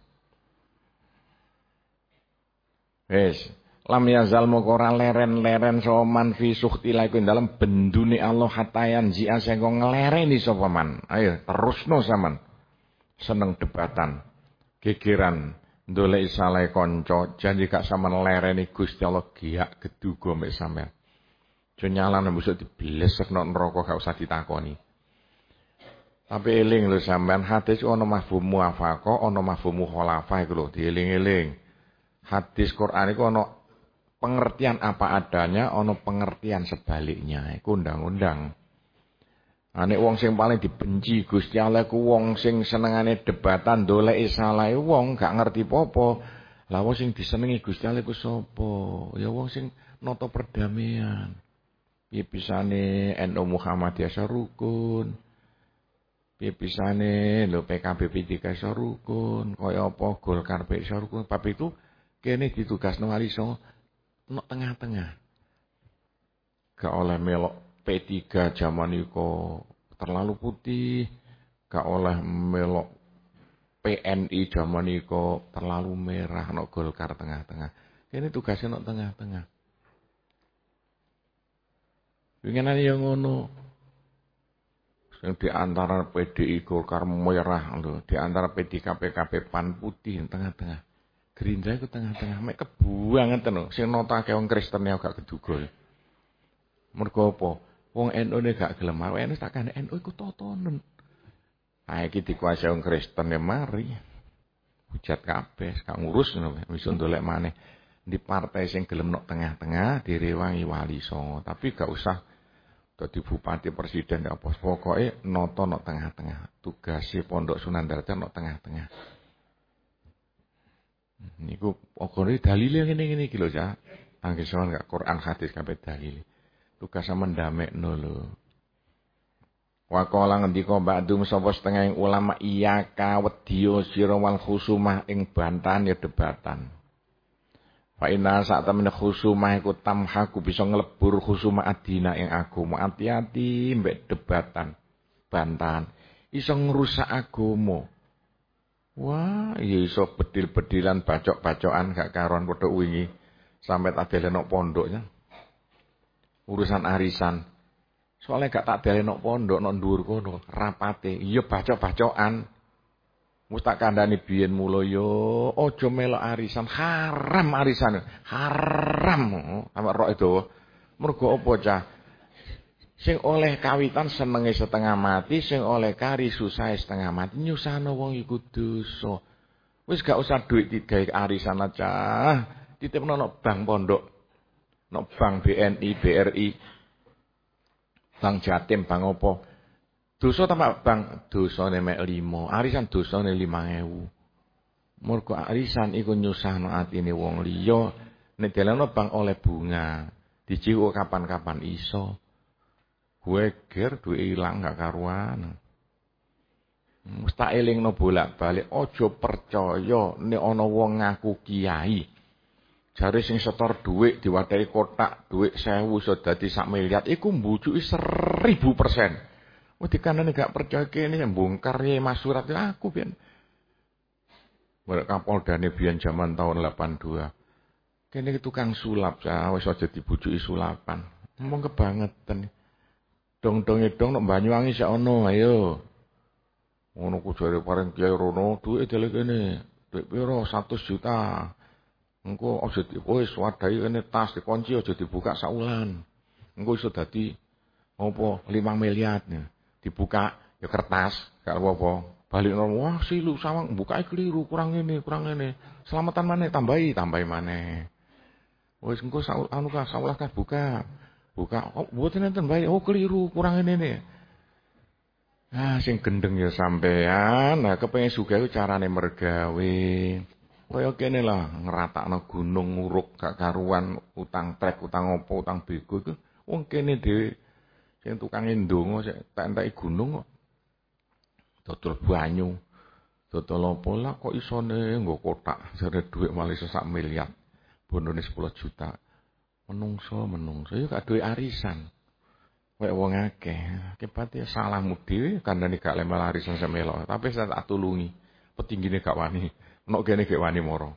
Speaker 1: Wis, lam yazal mokora leren-leren soman fi suhti iku dalam bendune Allah hatayan jia sing nglereni sapa man. Ayo terusno sampean. Seneng debatan, gegeran, ndolek salah kanca, janji gak sampean lereni Gusti Allah giak geduga mek sampean. Jo nyalane mbusuk diblesekno neraka gak usah ditakoni. Tapi eling lho sampean hadis ana mafhum muafaqa, ana mafhum mukhalafah iku lho dieling-eling hadis Quran itu ono pengertian apa adanya, ono pengertian sebaliknya. Iku undang-undang. Ane wong sing paling dibenci Gusti Allah ku wong sing senengane debatan doleki salah wong gak ngerti popo. Lah wong sing disenengi Gusti Allah ku sapa? Ya wong sing noto perdamaian. Piye pisane NU Muhammadiyah rukun. Piye pisane lho PKB P3 iso rukun, kaya apa Golkar iso rukun. Bab itu kene ditugasno wali no tengah-tengah. Gak oleh melok P3 zaman iku terlalu putih, gak oleh melok PNI zaman iku terlalu merah, no Golkar tengah-tengah. Ini tugasnya no tengah-tengah. Winginan yang ngono. Di antara PDI Golkar merah lho, di antara P3 PKP Pan putih tengah-tengah. Gerindra itu tengah-tengah. Mek kebuangan tenan. Sing nota wong Kristen ya gak keduga. Mergo apa? Wong NU ne gak gelem. Awake tak kane NU iku totonen. Ah iki dikuasai wong Kristen ya mari. Hujat kabeh, gak ngurus ngono wis ndolek. Di partai sing gelem nok tengah-tengah direwangi wali songo, tapi gak usah dadi bupati presiden apa pokoke noto nok tengah-tengah. Tugasé Pondok Sunan Darajat nok tengah-tengah. Niku pokoknya dalile ngene-ngene iki lho, Cak. Angge gak Quran hadis kabeh dalile. Tugas mendamekno lho. Wa qala ngendika ba'dum sapa setengah ulama iya wedya sira wal khusumah ing bantan ya debatan. Fa inna sak temen khusumah iku tamhaku bisa nglebur khusumah adina ing agama. Hati-hati mbek debatan, bantan. Iso ngrusak agama. Wah, iya iso bedil-bedilan bacok-bacokan gak karuan padha wingi. Sampai tak delok pondoknya. Urusan arisan. Soalnya gak tak dari nok pondok nok dhuwur kono, rapate. Iya bacok-bacokan. Wis tak kandhani biyen mulo yo aja melok arisan, haram arisan. Haram. Sama rok itu. Mergo apa cah? Sing oleh kawitan senenge setengah mati, sing oleh kari susah setengah mati, nyusahno wong iku dosa. Wis gak usah duit digawe arisan aja. Titipno nok bank pondok. Nok bank BNI, BRI, Bang Jatim, Bang opo. Dosa ta Bang? Dosane mek 5. Arisan dosane 5000. Mergo arisan iku nyusahno atine wong liya. Nek delano Bang oleh bunga. Diciku kapan-kapan iso. Gue ger duwe ilang gak karuan. Mesti elingno bolak-balik aja percaya nek ana wong ngaku kiai. Jare sing setor dhuwit diwadahi kotak dhuwit 1000 iso sak miliar iku mbujuki 1000%. Wis dikanane gak percaya kene mbongkar ye masurat aku pian. Merek Kapoldane biyen zaman tahun 82. Kene tukang sulap sa wis aja dibujuki sulapan. Ngomong kebangetan. Dong-donge dong nek Banyuwangi sak ono ayo. Ngono ku jare paring Kiai Rono duwe dele kene. Duit piro 100 juta. Engko aja wis wadahi kene tas dikunci aja dibuka saulan. Engko iso dadi apa 5 miliar ya. Dibuka ya kertas, gak apa-apa. Balik wah silu sawang buka keliru, kurang ini, kurang ini. Selamatan mana tambahi, tambahi mana. Wis engko saul anu ka saulah kan buka. Buka, oh buatin enten baik, oh keliru, kurang ini nih. Ah, sing gendeng ya sampean, nah kepengen juga itu carane mergawe. Kaya kene lah ngeratakno gunung nguruk gak karuan utang trek, utang opo, utang bego itu wong kene dhewe sing tukang ndonga sik enteki gunung kok. Dodol banyu. Dodol opo lah kok isone nggo kotak jare dhuwit malah sak miliar. Bondone 10 juta. Menungso, menungso ya gak duwe arisan. Kayak wong akeh, kepati salahmu dhewe kandhane gak lemel arisan semelo, tapi saya tak tulungi. Petinggine gak wani. Nok kene gek wani moro.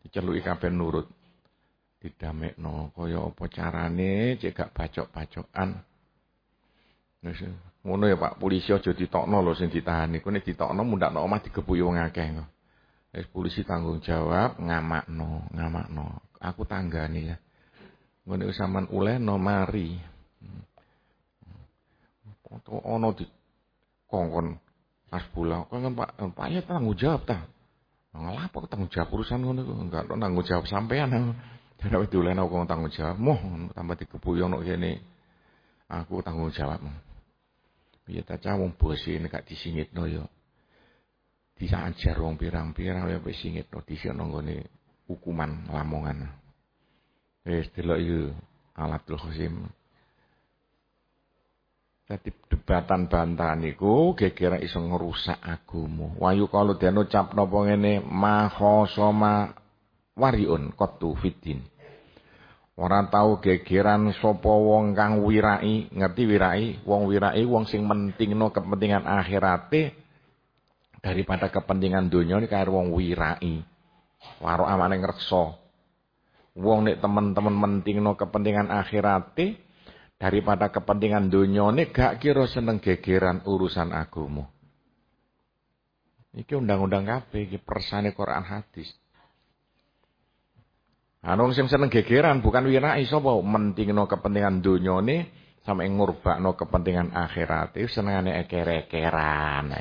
Speaker 1: Diceluki kabeh nurut. Didamekno kaya apa carane cek gak bacok-bacokan. Wis ngono ya Pak, polisi aja ditokno lho sing ditahan iku nek ditokno mundakno omah digebuki wong akeh. Wis polisi tanggung jawab ngamakno, ngamakno. Aku tanggane ya. Ngono sampean ulehno mari. Ono di kongkon asbula. Kongkon Pak, Pak ya tanggung jawab ta. Ngelapo tanggung jawab urusan ngono iku, enggak tanggung jawab sampean. Dene wis diulen aku tanggung jawab, moh tambah dikebuyo ono kene. Aku tanggung jawab. Piye ta cah wong bosi nek gak disingitno yo. Disajar wong pirang-pirang ya wis singitno disiono nggone hukuman lamongan. Wis delok iku alatul khusim. Dadi debatan bantahan iku kira iso ngerusak agama. Wayu kalau den ucap napa ngene mahasama wariun qattu fiddin. Ora tau gegeran sapa wong kang wirai, ngerti wirai? Wong wirai wong sing mentingno kepentingan akhirate daripada kepentingan dunia ini kaya wong wirai. Waro amane ngreksa. Wong nek teman-teman mentingno kepentingan akhirate daripada kepentingan dunyane gak kira seneng gegeran urusan agama. Iki undang-undang kabeh iki persane Quran hadis. Anu sing seneng gegeran bukan wirai sapa mentingno kepentingan dunyane sampe ngurbakno kepentingan akhirat itu senengane eker-ekeran.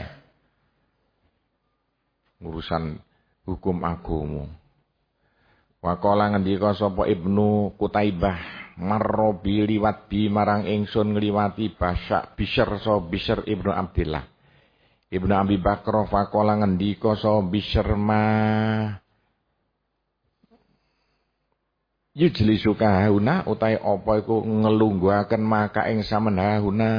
Speaker 1: Urusan hukum agama. Wakola ngendika sapa Ibnu Kutaibah marrobi liwat bi marang ingsun ngliwati Basya Bishr so Bishr Ibnu Abdillah. Ibnu Abi Bakr faqala ngendika so Bishr ma Yujlisu kahuna utai apa iku maka ing samen hauna.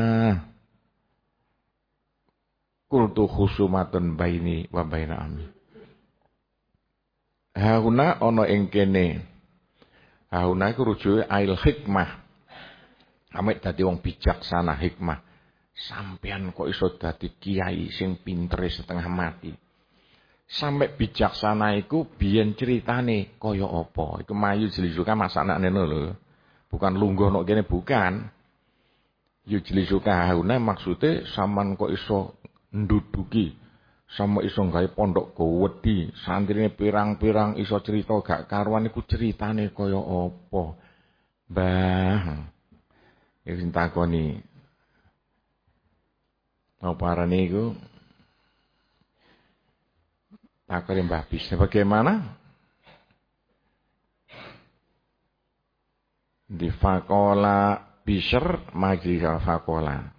Speaker 1: Kultu khusumatun baini wa baina ami. Hauna ana ing kene Hauna iku rujuke ail hikmah. Amit dadi wong bijaksana hikmah. Sampean kok iso dadi kiai sing pintere setengah mati. Sampai bijaksana iku biyen ceritane kaya apa? Iku mayu jlisuka masakane lho. Bukan lungguh nok kene bukan. Yu jlisuka hauna maksude sampean kok iso nduduki sama iso gawe pondok gowedi, santrine pirang-pirang iso cerita gak karuan iku ceritane kaya apa. Mbah. Iku sing takoni. Apa arane iku? Takoni Mbah bisa bagaimana? Di fakola bisher majlis fakola.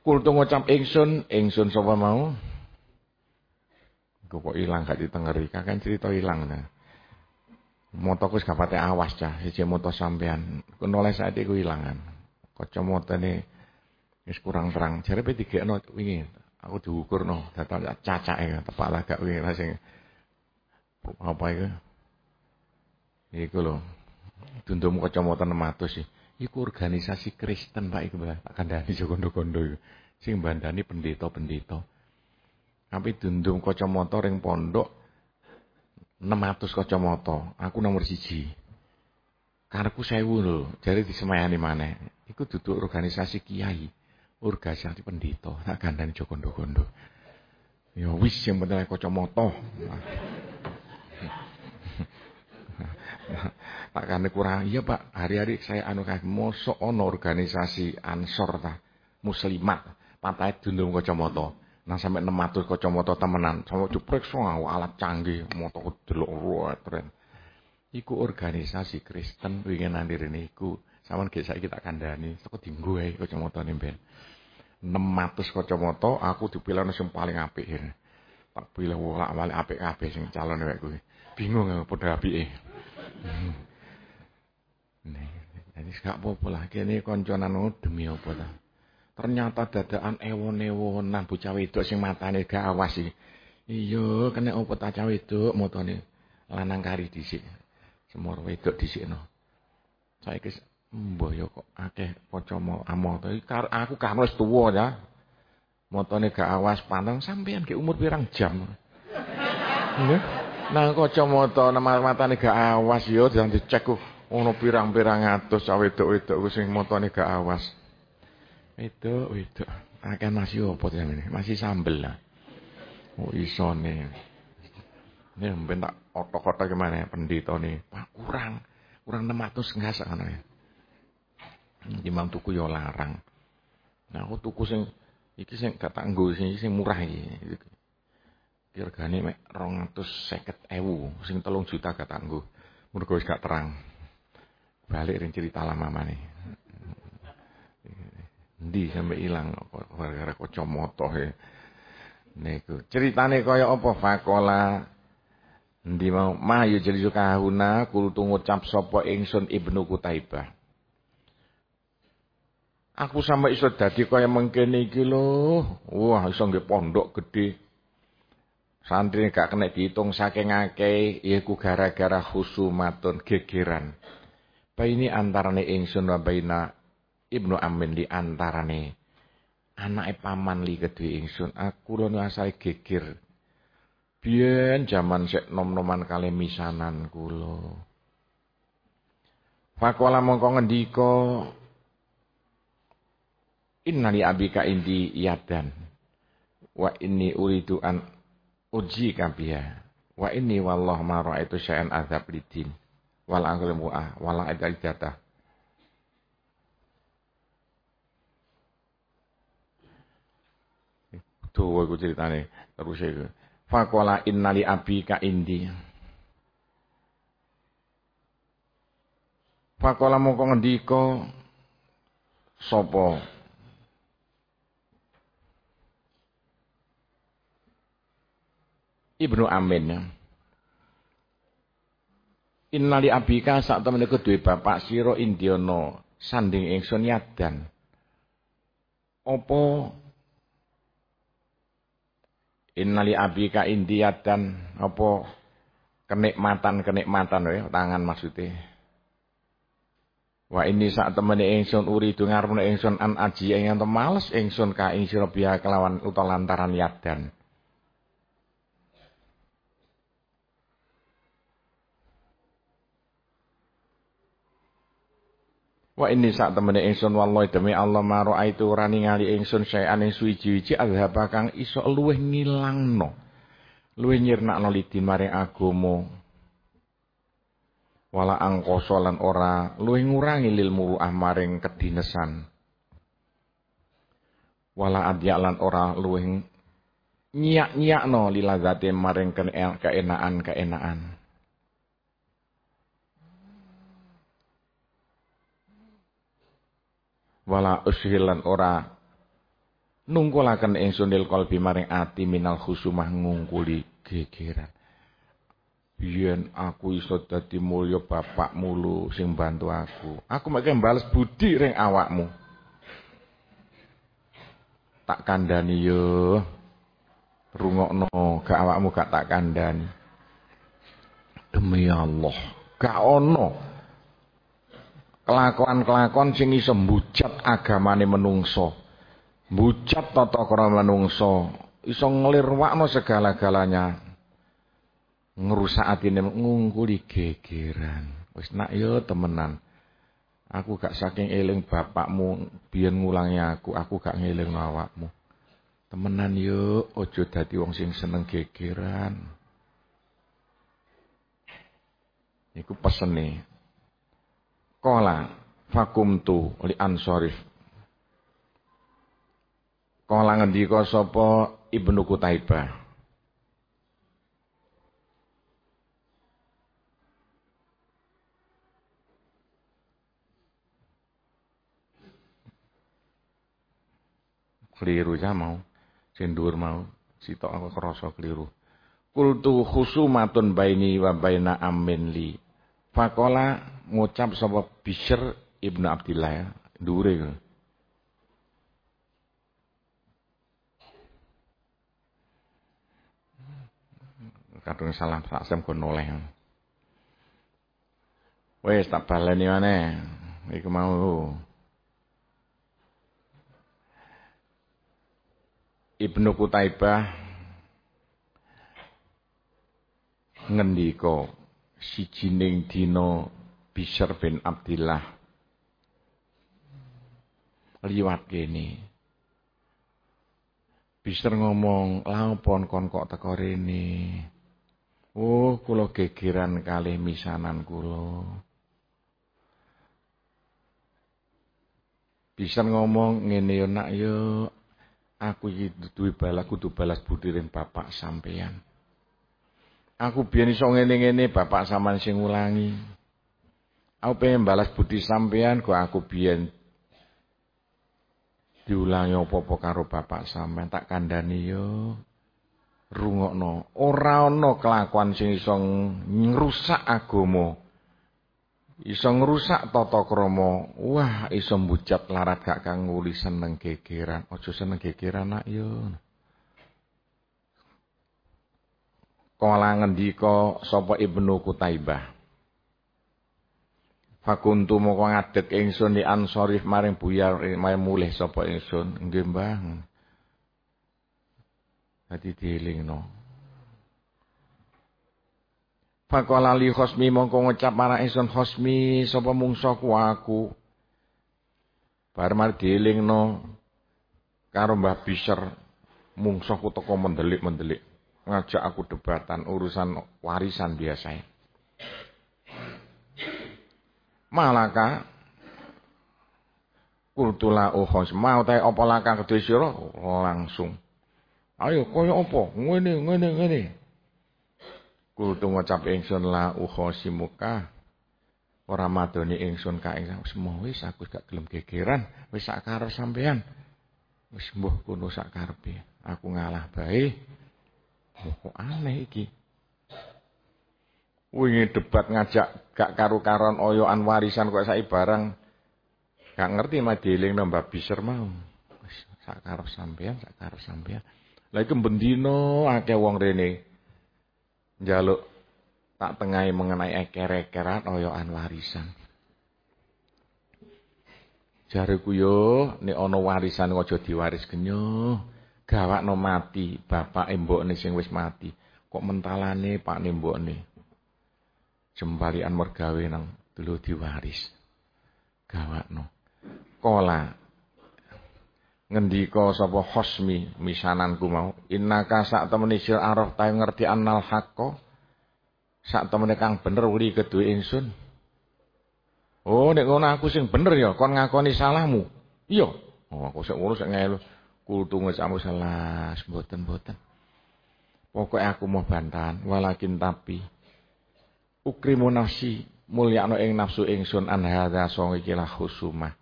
Speaker 1: Kultu ngucap ingsun, ingsun sapa mau? Kok ilang gak ditengeri, kan cerita ilang nah. Motoku wis gak pate awas cah, siji moto sampean. Ku noleh saat iku ilangan. Kacamotane wis kurang terang. Jare pe digekno wingi. Aku diukurno data cacake tepak lah gak wingi lah sing apa iku? Iku lho. Dundum kacamata 600 sih. Iku organisasi Kristen Pak iku tak kandhani Jogondo-gondo iku. Sing bandani pendeta-pendeta. Tapi dundung kacamata ring pondok 600 kacamata. Aku nomor siji. Karepku 1000 lho, jare disemayani maneh. Iku duduk organisasi kiai, organisasi pendeta. Tak kandhani Jogondo-gondo. Ya wis sing penting kacamata. Pak Kane kurang, iya Pak, hari-hari saya anu kayak mosok ono organisasi ansor ta, muslimat, pantai dundung kacamata. Nah sampai 600 kacamata temenan, sama cuprek soal alat canggih, moto delok tren. Iku organisasi Kristen wingi nandirene iku. Saman ge saiki tak kandhani, teko dinggo ae kacamatane ben. 600 kacamata aku dipilih sing paling apik. Tak pilih wolak-walik apik kabeh sing calon wek kuwi. Bingung padha apike. Jadi gak apa-apa lah, kene konconan demi apa ta. Ternyata dadakan ewon-ewonan bocah wedok sing matane gak awas iki. Iya, kena apa ta cah wedok motone lanang kari dhisik. Semur wedok dhisikno. Saiki mbah ya kok akeh kacama amo aku kan wis tuwa ya. Motone gak awas pantang sampean ke umur pirang jam. Nggih. Nah kacamata matane gak awas ya jangan dicek kok ono pirang-pirang atus wedok-wedok sing motone gak awas. Wedok, wedok. Akeh nasi opo ini? Masih sambel lah. Oh isone. Ini mben tak otok-otok gimana ya pendito nih. Wah, kurang. Kurang 600 enggak sakana ya. Dimang tuku yo larang. Nah aku tuku sing iki sing gak tak nggo sing sing murah iki. Regane mek 250.000, sing 3 juta nggo. Mergo wis gak terang. Balik ring cerita lama mana Ndi sampai ilang gara-gara kacamata e. Niku ceritane kaya apa fakola Endi mau mayu jadi kahuna kulutu ngucap sapa ingsun Ibnu Kutaibah. Aku sama iso dadi kaya mengkene iki lho. Wah, iso nggih pondok gede. Santri gak kena dihitung saking akeh, iku gara-gara khusumatun gegeran. Baini antarane ingsun wa baina Ibnu Amin di antarane anake paman li kedue ingsun. Aku lho asale geger. Biyen jaman sek nom-noman kale misanan kula. Fakola mongko ngendika Innali abika indi yadan. Wa inni uridu an uji kabiya. Wa inni wallah ma ra'aitu syai'an azab lidin. Wal angkul mu'ah. Wal adal jatah. Tuh aku ceritanya terus itu. Fakola innali abika indi. Fakola mongko ngendika sapa Ibnu Amin. Innali abika sak temene kedue bapak sira Indiono sanding ingsun yadan. Apa Innali abika indiatan apa kenikmatan-kenikmatan ya tangan maksudnya. Wa ini sak temene ingsun uridu ngarepne ingsun an aji ing males ingsun ka ing sira kelawan utawa lantaran yadan. Wa ini saat temene ingsun wallahi demi Allah maro itu ora ningali ingsun saean ing suwi-wiji azhaba kang iso luweh ngilangno. Luweh nyirnakno lidin maring agama. Wala angkoso lan ora luweh ngurangi lil muruah maring kedinesan. Wala adya lan ora luweh nyiak-nyiakno lilazate maring keenaan-keenaan. Wala ushilan ora. Nungkulaken ingsun lil qalbi maring ati minal khusumah ngungkuli gegeran. Biyen aku iso dadi mulya bapak mulu sing bantu aku. Aku mek bales budi ring awakmu. Tak kandani yo. Rungokno gak awakmu gak tak kandani demi Allah gak ono kelakuan-kelakuan sing iso mbujat agamane menungso. Mbujat tata krama menungso, iso nglirwakno segala-galanya. Ngerusak atine ngungkuli gegeran. Wis nak yo temenan. Aku gak saking eling bapakmu biyen ngulangi aku, aku gak ngeling awakmu. Temenan yo ojo dadi wong sing seneng gegeran. Iku pesene Kola fakumtu li ansorif. Kola ngendika sapa Ibnu Kutaibah. Keliru ya mau. Sindur mau. Sitok aku kerasa keliru. Kultu khusumatun baini wa baina amin li. Fakola ngucap sapa Bishr Ibnu Abdillah ya, dhuwure. Kadung salam saksem kon oleh. Wes tak baleni maneh. Iku mau. Ibnu Kutaibah ngendika sijining dina Bishr bin Abdillah liwat kene. Bishr ngomong, "Lapon kon kok teko rene?" Oh, kula gegeran kalih misanan kula. Bishr ngomong ngene yo nak yo aku iki duwe balas kudu balas budi ring bapak sampeyan. Aku biyen iso ngene-ngene bapak sampean sing ngulangi. Aku pengen balas budi sampean kok aku biyen diulangi apa-apa karo bapak sampean. Tak kandhani yo. rungokno. Ora ana kelakuan sing iso ngrusak agama iso ngrusak tata krama. Wah iso mbucat larat gak kang nguli seneng gegeran. Aja seneng gegeran nak yo Kala ngendika sapa Ibnu Kutaibah Fakuntu moko ngadeg ingsun di Ansorif maring buyar maring mulih sapa ingsun nggih Mbah Dadi dielingno. Faqala li khosmi mongko ngucap marang ingsun khosmi sapa mungsa ku aku. Bar mar dielingno karo Mbah Bisher mungsuhku teko mendelik-mendelik ngajak aku debatan urusan warisan biasa. Malaka kultula uhos mau ta apa laka kedhe langsung Ayo kaya apa? Ngene ngene ngene. Kudu ngucap ingsun la ukhosimuka. Ora madoni ingsun ka ing semua wis aku gak gelem gegeran, wis sak sampean. Wis mbuh kono sak karepe. Aku ngalah bae. Oh, aneh iki. Wingi debat ngajak gak karu-karon oyoan warisan kok saiki barang gak ngerti mah dieling Mbak Biser mau. Wis sak karep sampean, sak karep sampean. Lah iku bendino akeh wong rene njaluk tak tengahi mengenai eker-ekeran oyoan warisan. Jareku yo nek ana warisan aja diwaris genyo. Gawakno mati bapak embokne sing wis mati. Kok mentalane pak nembokne. Jembalian mergawe nang dulu diwaris. Gawakno. Kola ngendika sapa khosmi misananku mau innaka sak temene sil araf ta ngerti annal haqqo sak temene kang bener wuri keduwe ingsun oh nek ngono aku sing bener ya kon ngakoni salahmu iya oh aku sik ngono sik ngelu kultunge samu salah mboten-mboten pokoke aku mau bantahan walakin tapi ukrimu nafsi mulyakno ing nafsu ingsun an hadza song iki lah khusumah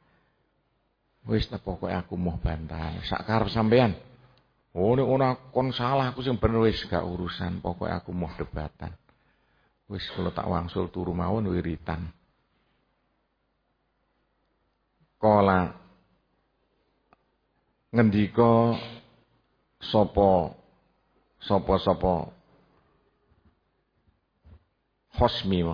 Speaker 1: Wis ta pokoke aku mau bantah. Sak karep sampean. Oh nek ora kon salah aku sing bener wis gak urusan. Pokoke aku mau debatan. Wis kula tak wangsul turu mawon wiritan. Kala ngendika sapa sapa-sapa Hosmi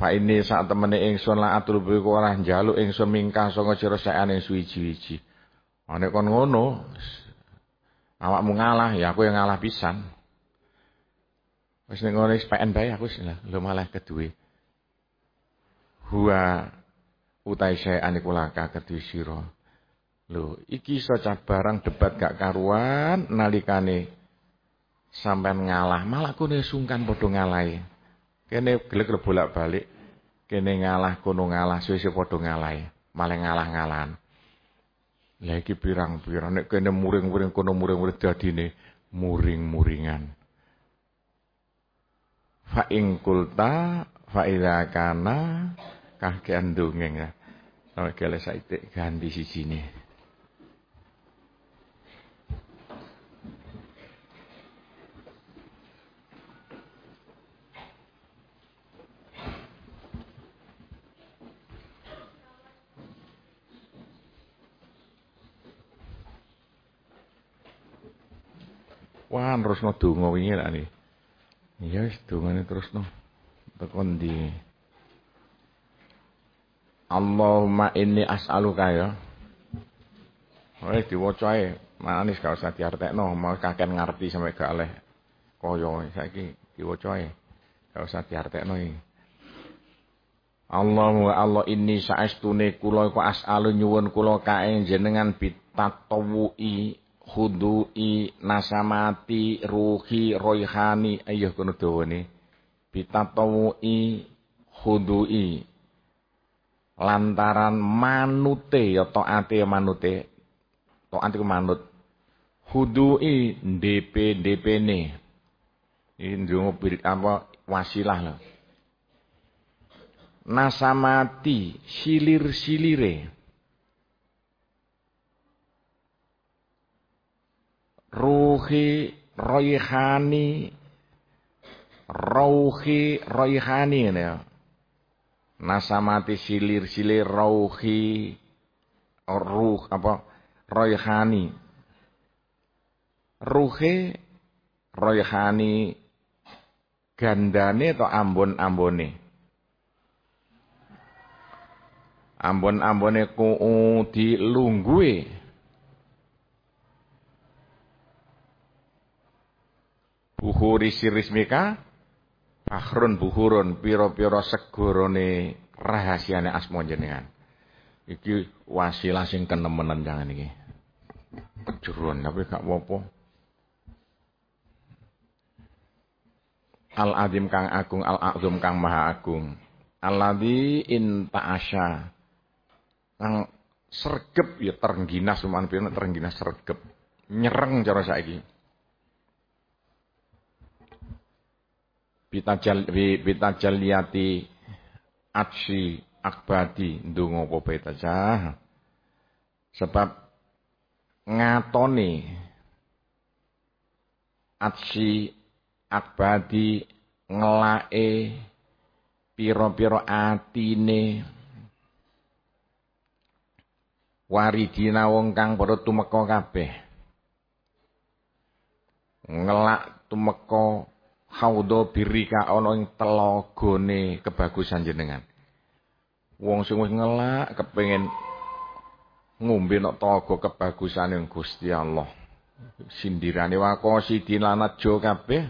Speaker 1: Fa ini saat temene ingsun la atur biku ora njaluk ingsun mingkah sanga sira sakane suwiji-wiji. Nek kon ngono awakmu ngalah ya aku yang ngalah pisan. Wis nek ngono PN bae aku wis lho malah keduwe. Huwa utai saya anikulaka kedue sira. Lho, iki iso barang debat gak karuan nalikane sampean ngalah, malah kene sungkan padha ngalahi. Kene gelek bolak-balik. Kene ngalah kono ngalah suwe-suwe padha ngalahi. Malah ngalah-ngalahan. Lah iki pirang-pirang nek kene muring-muring kono muring-muring dadine muring-muringan. Fa ing kulta fa idza kana kakean dongeng ya. Sampai kele saite ganti sisine. Wah, terusno donga wingi lak ni. Iya wis dongane terusno. Tekon di Allahumma inni as'aluka ya. Wis diwaca ae. Manis gak usah diartekno, mau kakek ngerti sampai gak oleh kaya saiki diwaca ae. Gak usah diartekno iki. Allahumma Allah inni sa'astune kula iku as'alu nyuwun kula kae jenengan bitatawui khudui nasamati ruhi roihani. Ayo kono dawane bitatawui khudui. Lantaran manute ya taate manute. Taate ku manut. Khudui DP DP-ne ini ndonga apa wasilah lho. Nasamati silir-silire ruhi roihani rauhi roihani ini ya. Nasamati silir-silir rauhi ruh apa roihani. Ruhe roihani gandane atau ambon-ambone. Ambon-ambone ku dilungguhe. Buhuri sirismika bahrun buhurun piro-piro segorone rahasiane asma jenengan. Iki wasilah sing kenemenen jangan iki. Kejuruan tapi gak apa-apa. Al-Azim kang agung, Al-Azum kang maha agung. Alladzi in ta'asya. Kang sergep ya terengginas pirana terengginas sergep. Nyereng cara saiki. Bitajal bitajalliyati atsi akbadi. Ndonga apa betajah. Sebab ngatoni atsi akbadi ngelake piro-piro atine. Waridina wong kang padha tumeka kabeh. Ngelak tumeka haudha birika ana ing telagane kebagusan jenengan. Wong sing wis ngelak kepengin ngombe nek telaga kebagusane Gusti Allah. Sindirane wakosi dilanajo kabeh.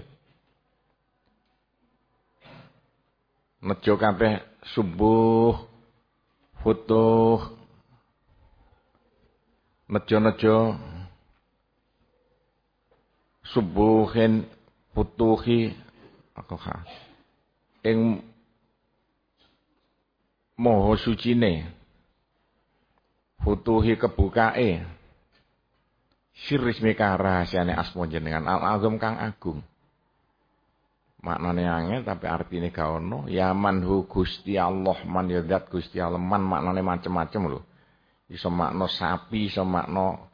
Speaker 1: Nejo kabeh subuh futuh. Nejo-nejo subuhin futuhi aku ha ing moho sucine. Futuhi kebukae. Sirismika rahasiane asma jenengan. Al-azam kang agung. Maknane angel tapi artine gak ono. Ya manhu Gusti Allah man yadat Gusti Allah. Man maknane macem-macem lho. Iso makna sapi iso makna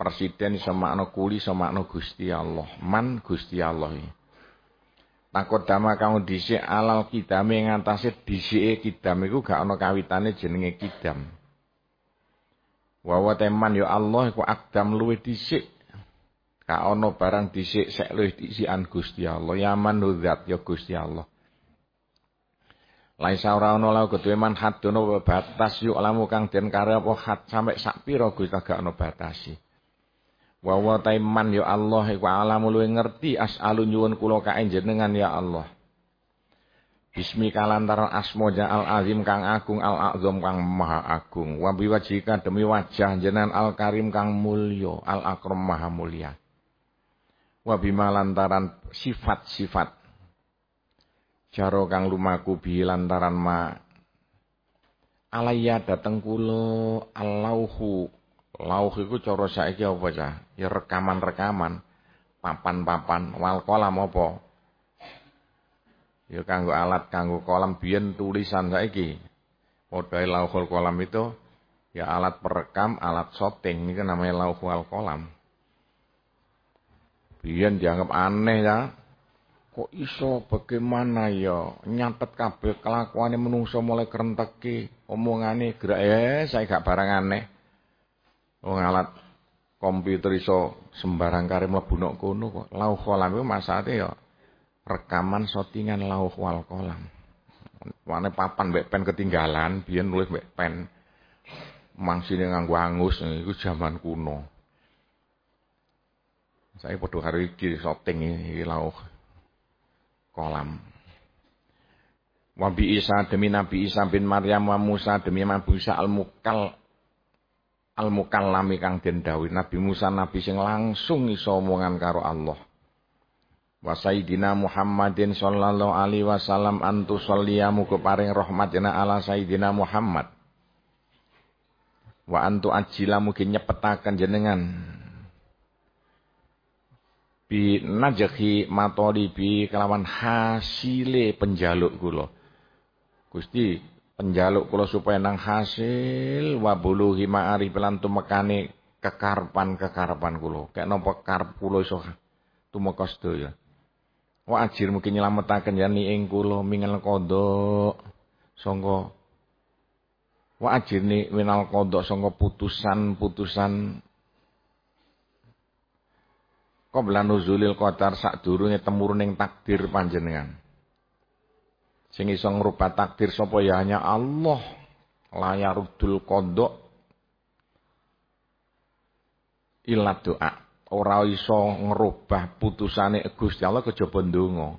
Speaker 1: presiden iso makna kuli iso makna Gusti Allah man Gusti Allah Takut dama kamu dhisik alal kidame ngantase dhisike kidam iku gak ana kawitane jenenge kidam. Wa teman ya Allah iku akdam luwe dhisik Ka ono barang dhisik sek luwih disikan Gusti Allah. Yaman nudzat ya Gusti Allah. Laisa ora ono lau kedue man hadono batas yuk lamu kang den kare apa hat sampe sak pira Gusti gak ono batasi. Wa wa taiman ya Allah iku alamu luwih ngerti as'alu nyuwun kula kae jenengan ya Allah. Bismi kalantaran asmo al azim kang agung al azam kang maha agung. Wa biwajika demi wajah jenengan al karim kang mulya al akram maha mulia wa bima sifat-sifat jaro kang lumaku bi lantaran ma alaya dateng kula alauhu lauh iku cara saiki apa cah? Ya rekaman-rekaman. Papan-papan. Wal kolam apa? Ya kanggo alat kanggo kolam. Biyen tulisan saiki padha lauhul kolam itu ya alat perekam alat shooting. Ini kan namanya lauhul kolam. Biyen dianggap aneh ya. Kok iso? Bagaimana ya? Nyatet kabeh kelakuane menungso mulai kerenteki, omongane gerak. Eh saya gak barang aneh. Wong alat komputer iso sembarang kare mlebu nok kono kok. Lauh kolam iku masate ya rekaman shootingan lauh wal kolam. Wane papan mbek pen ketinggalan, biyen nulis mbek pen. Mangsine nganggo angus iku zaman kuno. Saya padha karo iki shooting iki lauh kolam. Wabi Isa demi Nabi Isa bin Maryam wa Musa demi Nabi Isa al-Mukal al-Mukallami kang den dawuh Nabi Musa nabi sing langsung iso omongan karo Allah. Wa Sayyidina Muhammadin sallallahu alaihi wasallam antu salliyamu paring rahmat ala Sayyidina Muhammad. Wa antu ajilamu nyepetaken jenengan bi najhi bi kelawan hasile penjaluk kula. Gusti, penjaluk kula supaya nang hasil wa buluhi ma'ari pelan tumekane kekarpan-kekarpan kula. Kek napa karep kula iso tumeka sedaya. Wa ajir mungkin nyelametaken yani ing kula mingel kodok sangka wa ajir ni minal kodok sangka putusan-putusan qabla nuzulil qadar sadurunge temurning takdir panjenengan. Sing iso ngrupa takdir sapa ya hanya Allah. Layarudul kodok illa doa. Ora iso ngerubah putusane Gusti Allah kejaba ndonga.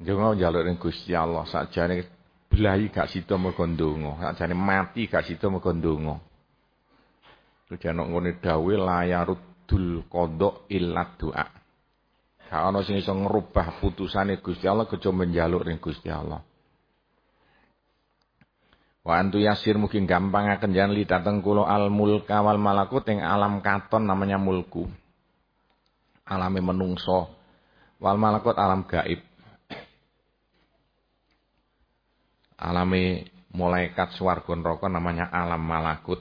Speaker 1: Ndonga njaluk ning Gusti Allah sakjane belahi gak sida mergo ndonga. Sakjane mati gak sida mergo ndonga. Tujuan ngene dawuh layarudul kodok illa doa. Gak ana sing iso ngerubah putusane Gusti Allah kejaba njaluk ning Gusti Allah. Wa antu yasir mungkin gampang akan jangan li dateng kulo al mulka wal malakut yang alam katon namanya mulku. Alame menungso. Wal malakut alam gaib. Alame malaikat swarga neraka namanya alam malakut.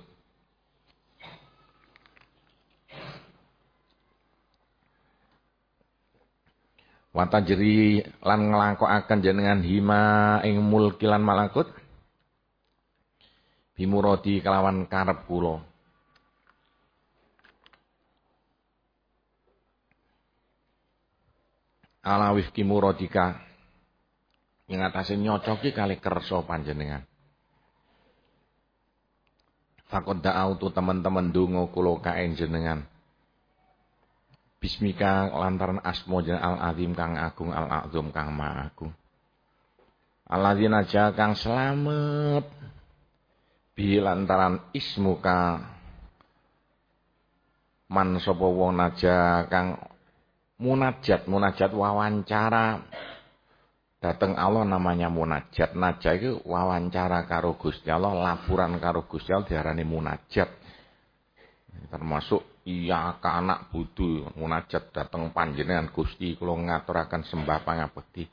Speaker 1: Wata jeri lan akan jenengan hima ing mulkilan malakut. Bimuradi kelawan karep kula. Ala wifki ing atase nyocoki kali kersa panjenengan. Fakot da'autu teman-teman dungo kulo kain jenengan. Bismika lantaran asmo jeneng al-azim kang agung al-azum kang ma agung. Alladzina kang selamat bi lantaran ismuka man sapa wong naja kang munajat. Munajat wawancara. Dateng Allah namanya munajat. Naja itu wawancara karo Gusti Allah laporan karo Gusti Allah diarani munajat. Termasuk iya anak budu munajat dateng panjenengan Gusti kula ngaturaken sembah pangabekti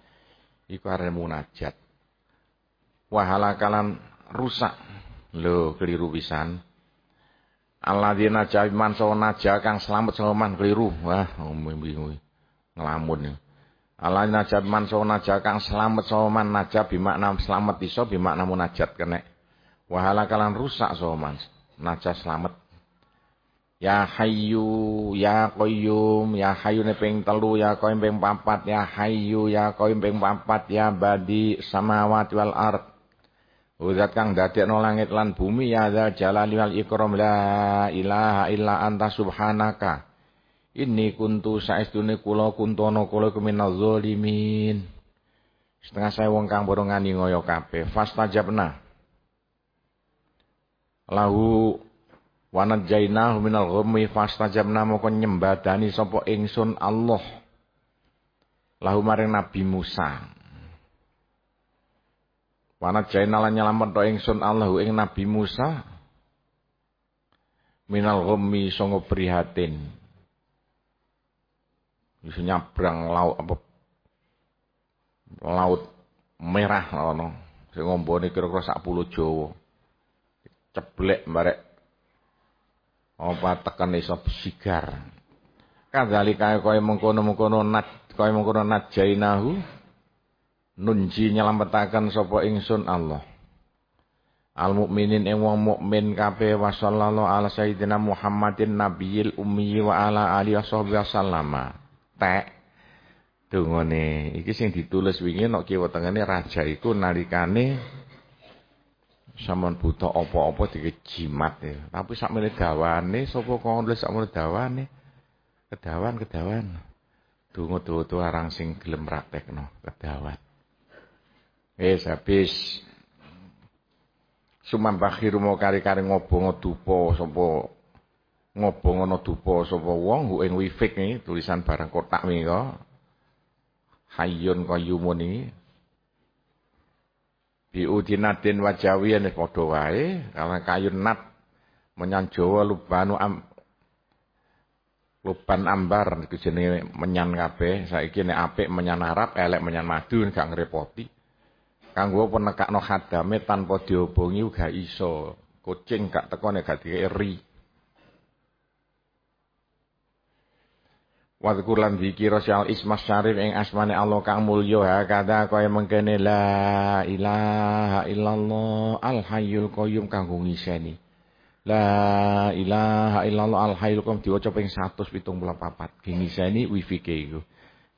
Speaker 1: iku arep munajat wahala kalan rusak Lho, keliru pisan. Alladzina man sawa naja kang selamat man keliru. Wah, bingung. Ngelamun ya. Alladzina man sawa naja kang selamat man naja bimakna selamat iso bimakna munajat kene. Wahala kalan rusak man. Naja selamat. Ya Hayyu, Ya Qayyum, Ya Hayyu ne ping telu, Ya Qayyum ping papat, Ya Hayyu, Ya Qayyum ping papat, Ya Badi samawati wal ard. Uzat kang dadekno langit lan bumi ya dzal jalali wal ikram la ilaha illa anta subhanaka. Ini kuntu saestune kula kuntono kula kuminal zalimin. Setengah saya wong kang bodo ngani ngoyo kabeh. Fastajabna. Lahu wanat jainahu minal ghammi fastajabna moko nyembadani sapa ingsun Allah. Lahu maring Nabi Musa. Wanat jaina lan nyelamet to ingsun Allahu ing Nabi Musa minal ghammi songo prihatin. Bisa nyabrang laut apa laut merah ngono. Sing ngombone kira-kira sak puluh Jawa. Ceblek barek apa tekan iso sigar. Kadzalika kaya mengkono-mengkono nat kaya mengkono nat jainahu nunji nyelametaken sapa ingsun Allah. Al mukminin ing wong mukmin kabeh wa sallallahu ala sayyidina Muhammadin nabiyil ummi wa ala alihi wasallama tek. Dungane iki sing ditulis wingi nek kiwa tengene raja iku nalikane sampean buta apa-apa dikejimat ya. Tapi sakmene dawane sapa kok nulis sakmene dawane? Kedawan-kedawan. Donga-donga arang sing gelem praktekno kedawan. Wis habis. Sumambakhiru mau kari-kari ngobong dupa sapa ngobong ana dupa sapa wong ing wifik nih tulisan barang kotak nika. Hayyun qayyumun iki. Bi udinatin wajawiyan padha wae karena kayun nat menyan Jawa lubanu am luban ambar iku jenenge menyan kabeh saiki nek apik menyan Arab elek menyan madu gak ngrepoti kanggo penekakno hadame tanpa diobongi uga iso. Kucing gak teko nek gak dieri. Wadkur lan dikira syal ismas syarif ing asmane Allah kang mulya hakada kaya mengkene la ilaha illallah al hayyul qayyum kanggo ngiseni. La ilaha illallah al hayyul qayyum diwaca ping 174. Ki ngiseni wifi ke iku.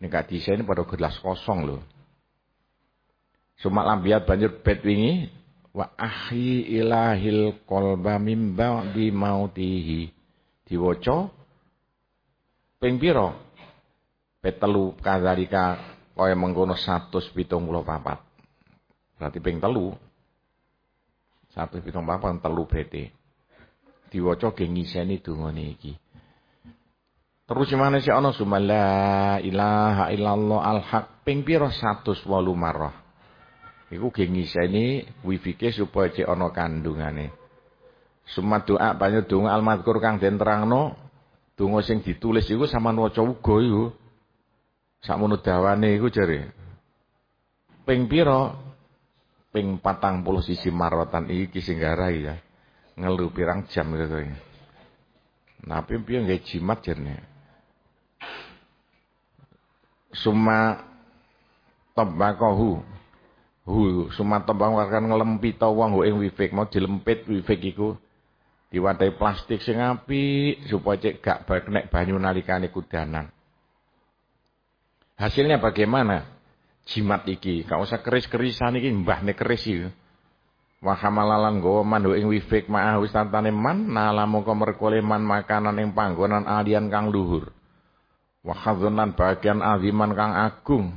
Speaker 1: Nek gak diseni padha gelas kosong lho. Sumak lambiat banjur bet wingi wa ahi ilahil qalba mim ba'di mautihi. Diwaca Ping pira? Petelu kadzalika kaya mengkono 174. Berarti ping telu. 174 telu bete. Diwaca ge ngiseni dungane iki. Terus mana sih ana sumala ilaha illallah al-haq ping pira 108 marrah. Iku ge ngiseni wifike supaya cek ana kandungane. Sumat doa banyak donga al-madkur kang den terangno Donga sing ditulis iku sampean waca uga iku. Sakmono dawane iku jare. Ping pira? Ping 41 marotan iki sing garai ya. Ngelu pirang jam gitu. Nah, piye nggih jimat. Suma tabakahu. Hu suma tabang akan ngelempi ta wong ing wifik mau dilempit wifik iku Diwadai plastik sing apik supaya cek gak nek banyu nalikane kudanan. Hasilnya bagaimana? Jimat iki, gak usah keris-kerisan iki mbahne keris iki. Wa hamalalan gowo mandu ing wifik ma'ah wis tantane man nala mongko merkole man makanan ing panggonan alian kang luhur. Wa khadzunan bagian aziman kang agung.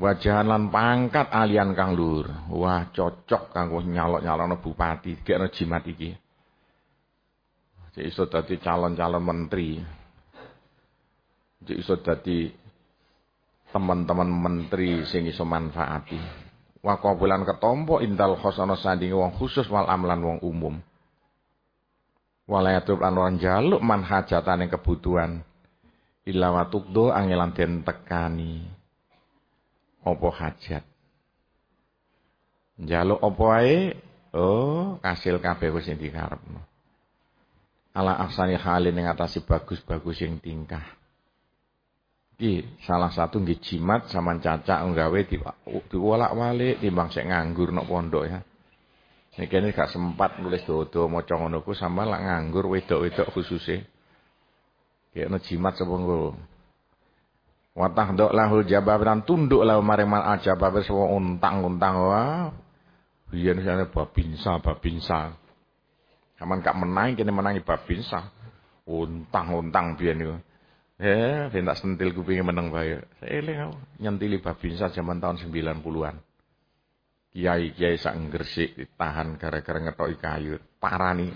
Speaker 1: Wajahan lan pangkat alian kang luhur. Wah cocok kanggo nyalok-nyalokno bupati, gekno jimat iki. Cek iso dadi calon-calon menteri. Cek iso dadi teman-teman menteri sing iso manfaati. Wa bulan ketompo indal khosana sandinge wong khusus wal amlan wong umum. Walayatub lan ora njaluk man hajatane kebutuhan. Illa watukdo angelan den tekani. Apa hajat? Njaluk apa ae? Oh, kasil kabeh wis dikarepno ala ahsani halin yang atasi bagus-bagus yang tingkah. Iki salah satu nggih jimat sama caca nggawe diwolak-walik timbang sik nganggur nok pondok ya. Niki kene gak sempat nulis dodo maca ngono ku sama lak nganggur wedok-wedok khususe. Kayakno jimat sapa nggo. Watah dok lahul jababan tunduk lah maring mal ajabab sewa untang-untang wah. Biyen sane babinsa babinsa. Aman gak menang kene menangi babinsa. Untang-untang biyen niku. Eh, ben tak sentil kupinge meneng bae. Eling aku nyentili babinsa zaman tahun 90-an. Kiai-kiai sak Gresik ditahan gara-gara ngetoki kayu. Parani.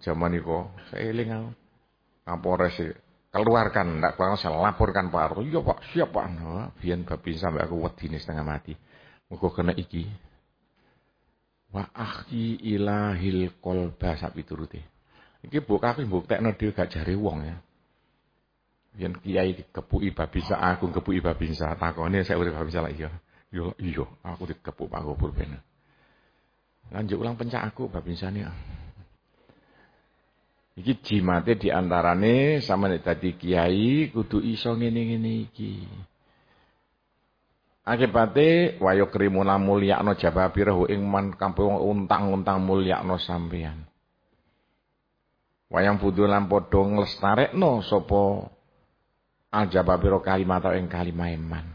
Speaker 1: Zaman iku, eling aku. Kapolres keluarkan, ndak kurang saya laporkan Pak Arto. Iya Pak, siap Pak. Nah, biyen babinsa mbak aku wedine setengah mati. Muga kena iki wa akhi ilahil qalba sak piturute iki mbok aku mbuktekno dhewe gak jare wong ya. Yen kiai dikepuki babinsa aku kepuki babinsa takone saya urip babinsa lak iya. Yo iya aku dikepuk Pak ben. Lanjut ulang pencak aku babinsane iki jimate diantarane sama nek dadi kiai kudu iso ngene-ngene iki Akibate wayo krimuna mulyakno jababirahu ing man kampung untang-untang mulyakno sampeyan. Wayang budu lan padha nglestarekno sapa aljababira kalimat ing kalimah iman.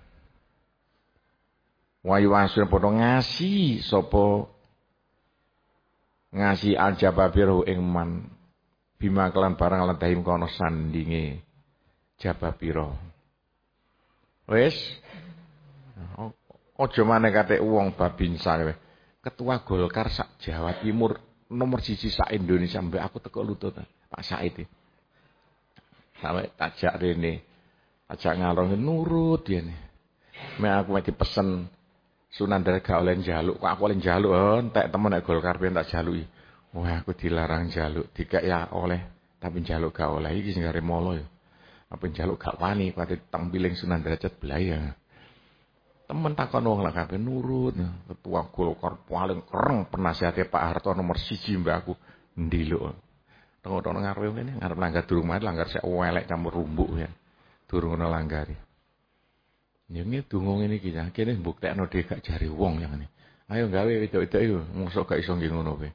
Speaker 1: Wayu asun padha ngasi sapa ngasi aljababirahu ing man bima kelan barang lan dahim kono sandinge jababira. Wes Ojo maneh kate wong babinsa kowe. Ketua Golkar sak Jawa Timur nomor siji sak Indonesia mbak aku teko lutut Pak Said. Sampai tajak rene. Tajak ngalor nurut dia nih. Me aku mesti pesen Sunan gak oleh njaluk, kok aku oleh njaluk, oh, entek temen nek Golkar ben tak jaluki. Wah, aku dilarang jaluk, dikak ya oleh, tapi jaluk gak oleh iki sing molo ya. Apa jaluk gak wani, kuwi tampiling Sunan Derajat belaya. Temen takon wong lah kabeh nurut. Ketua Golkar paling kereng penasihatnya Pak Harto nomor siji mbak aku ndiluk. Tengok-tengok ngarepe ngene, ngarep langgar durung mati langgar sik welek campur rumbuk ya. Durung ono langgari. Ya ngene donga ngene iki ya, kene mbuktekno dhewe gak jari wong yang ngene. Ayo gawe wedok-wedok iku, mosok gak iso nggih ngono kowe.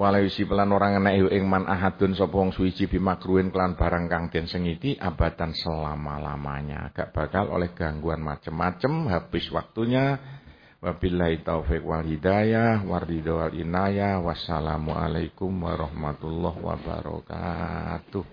Speaker 1: Walaisi pelan orang naik ing man ahadun sopong suici bimakruin kelan barang kang den sengiti abadan selama-lamanya. Gak bakal oleh gangguan macem-macem habis waktunya. Wabillahi taufik wal hidayah waridho wal inayah. Wassalamualaikum warahmatullahi wabarakatuh.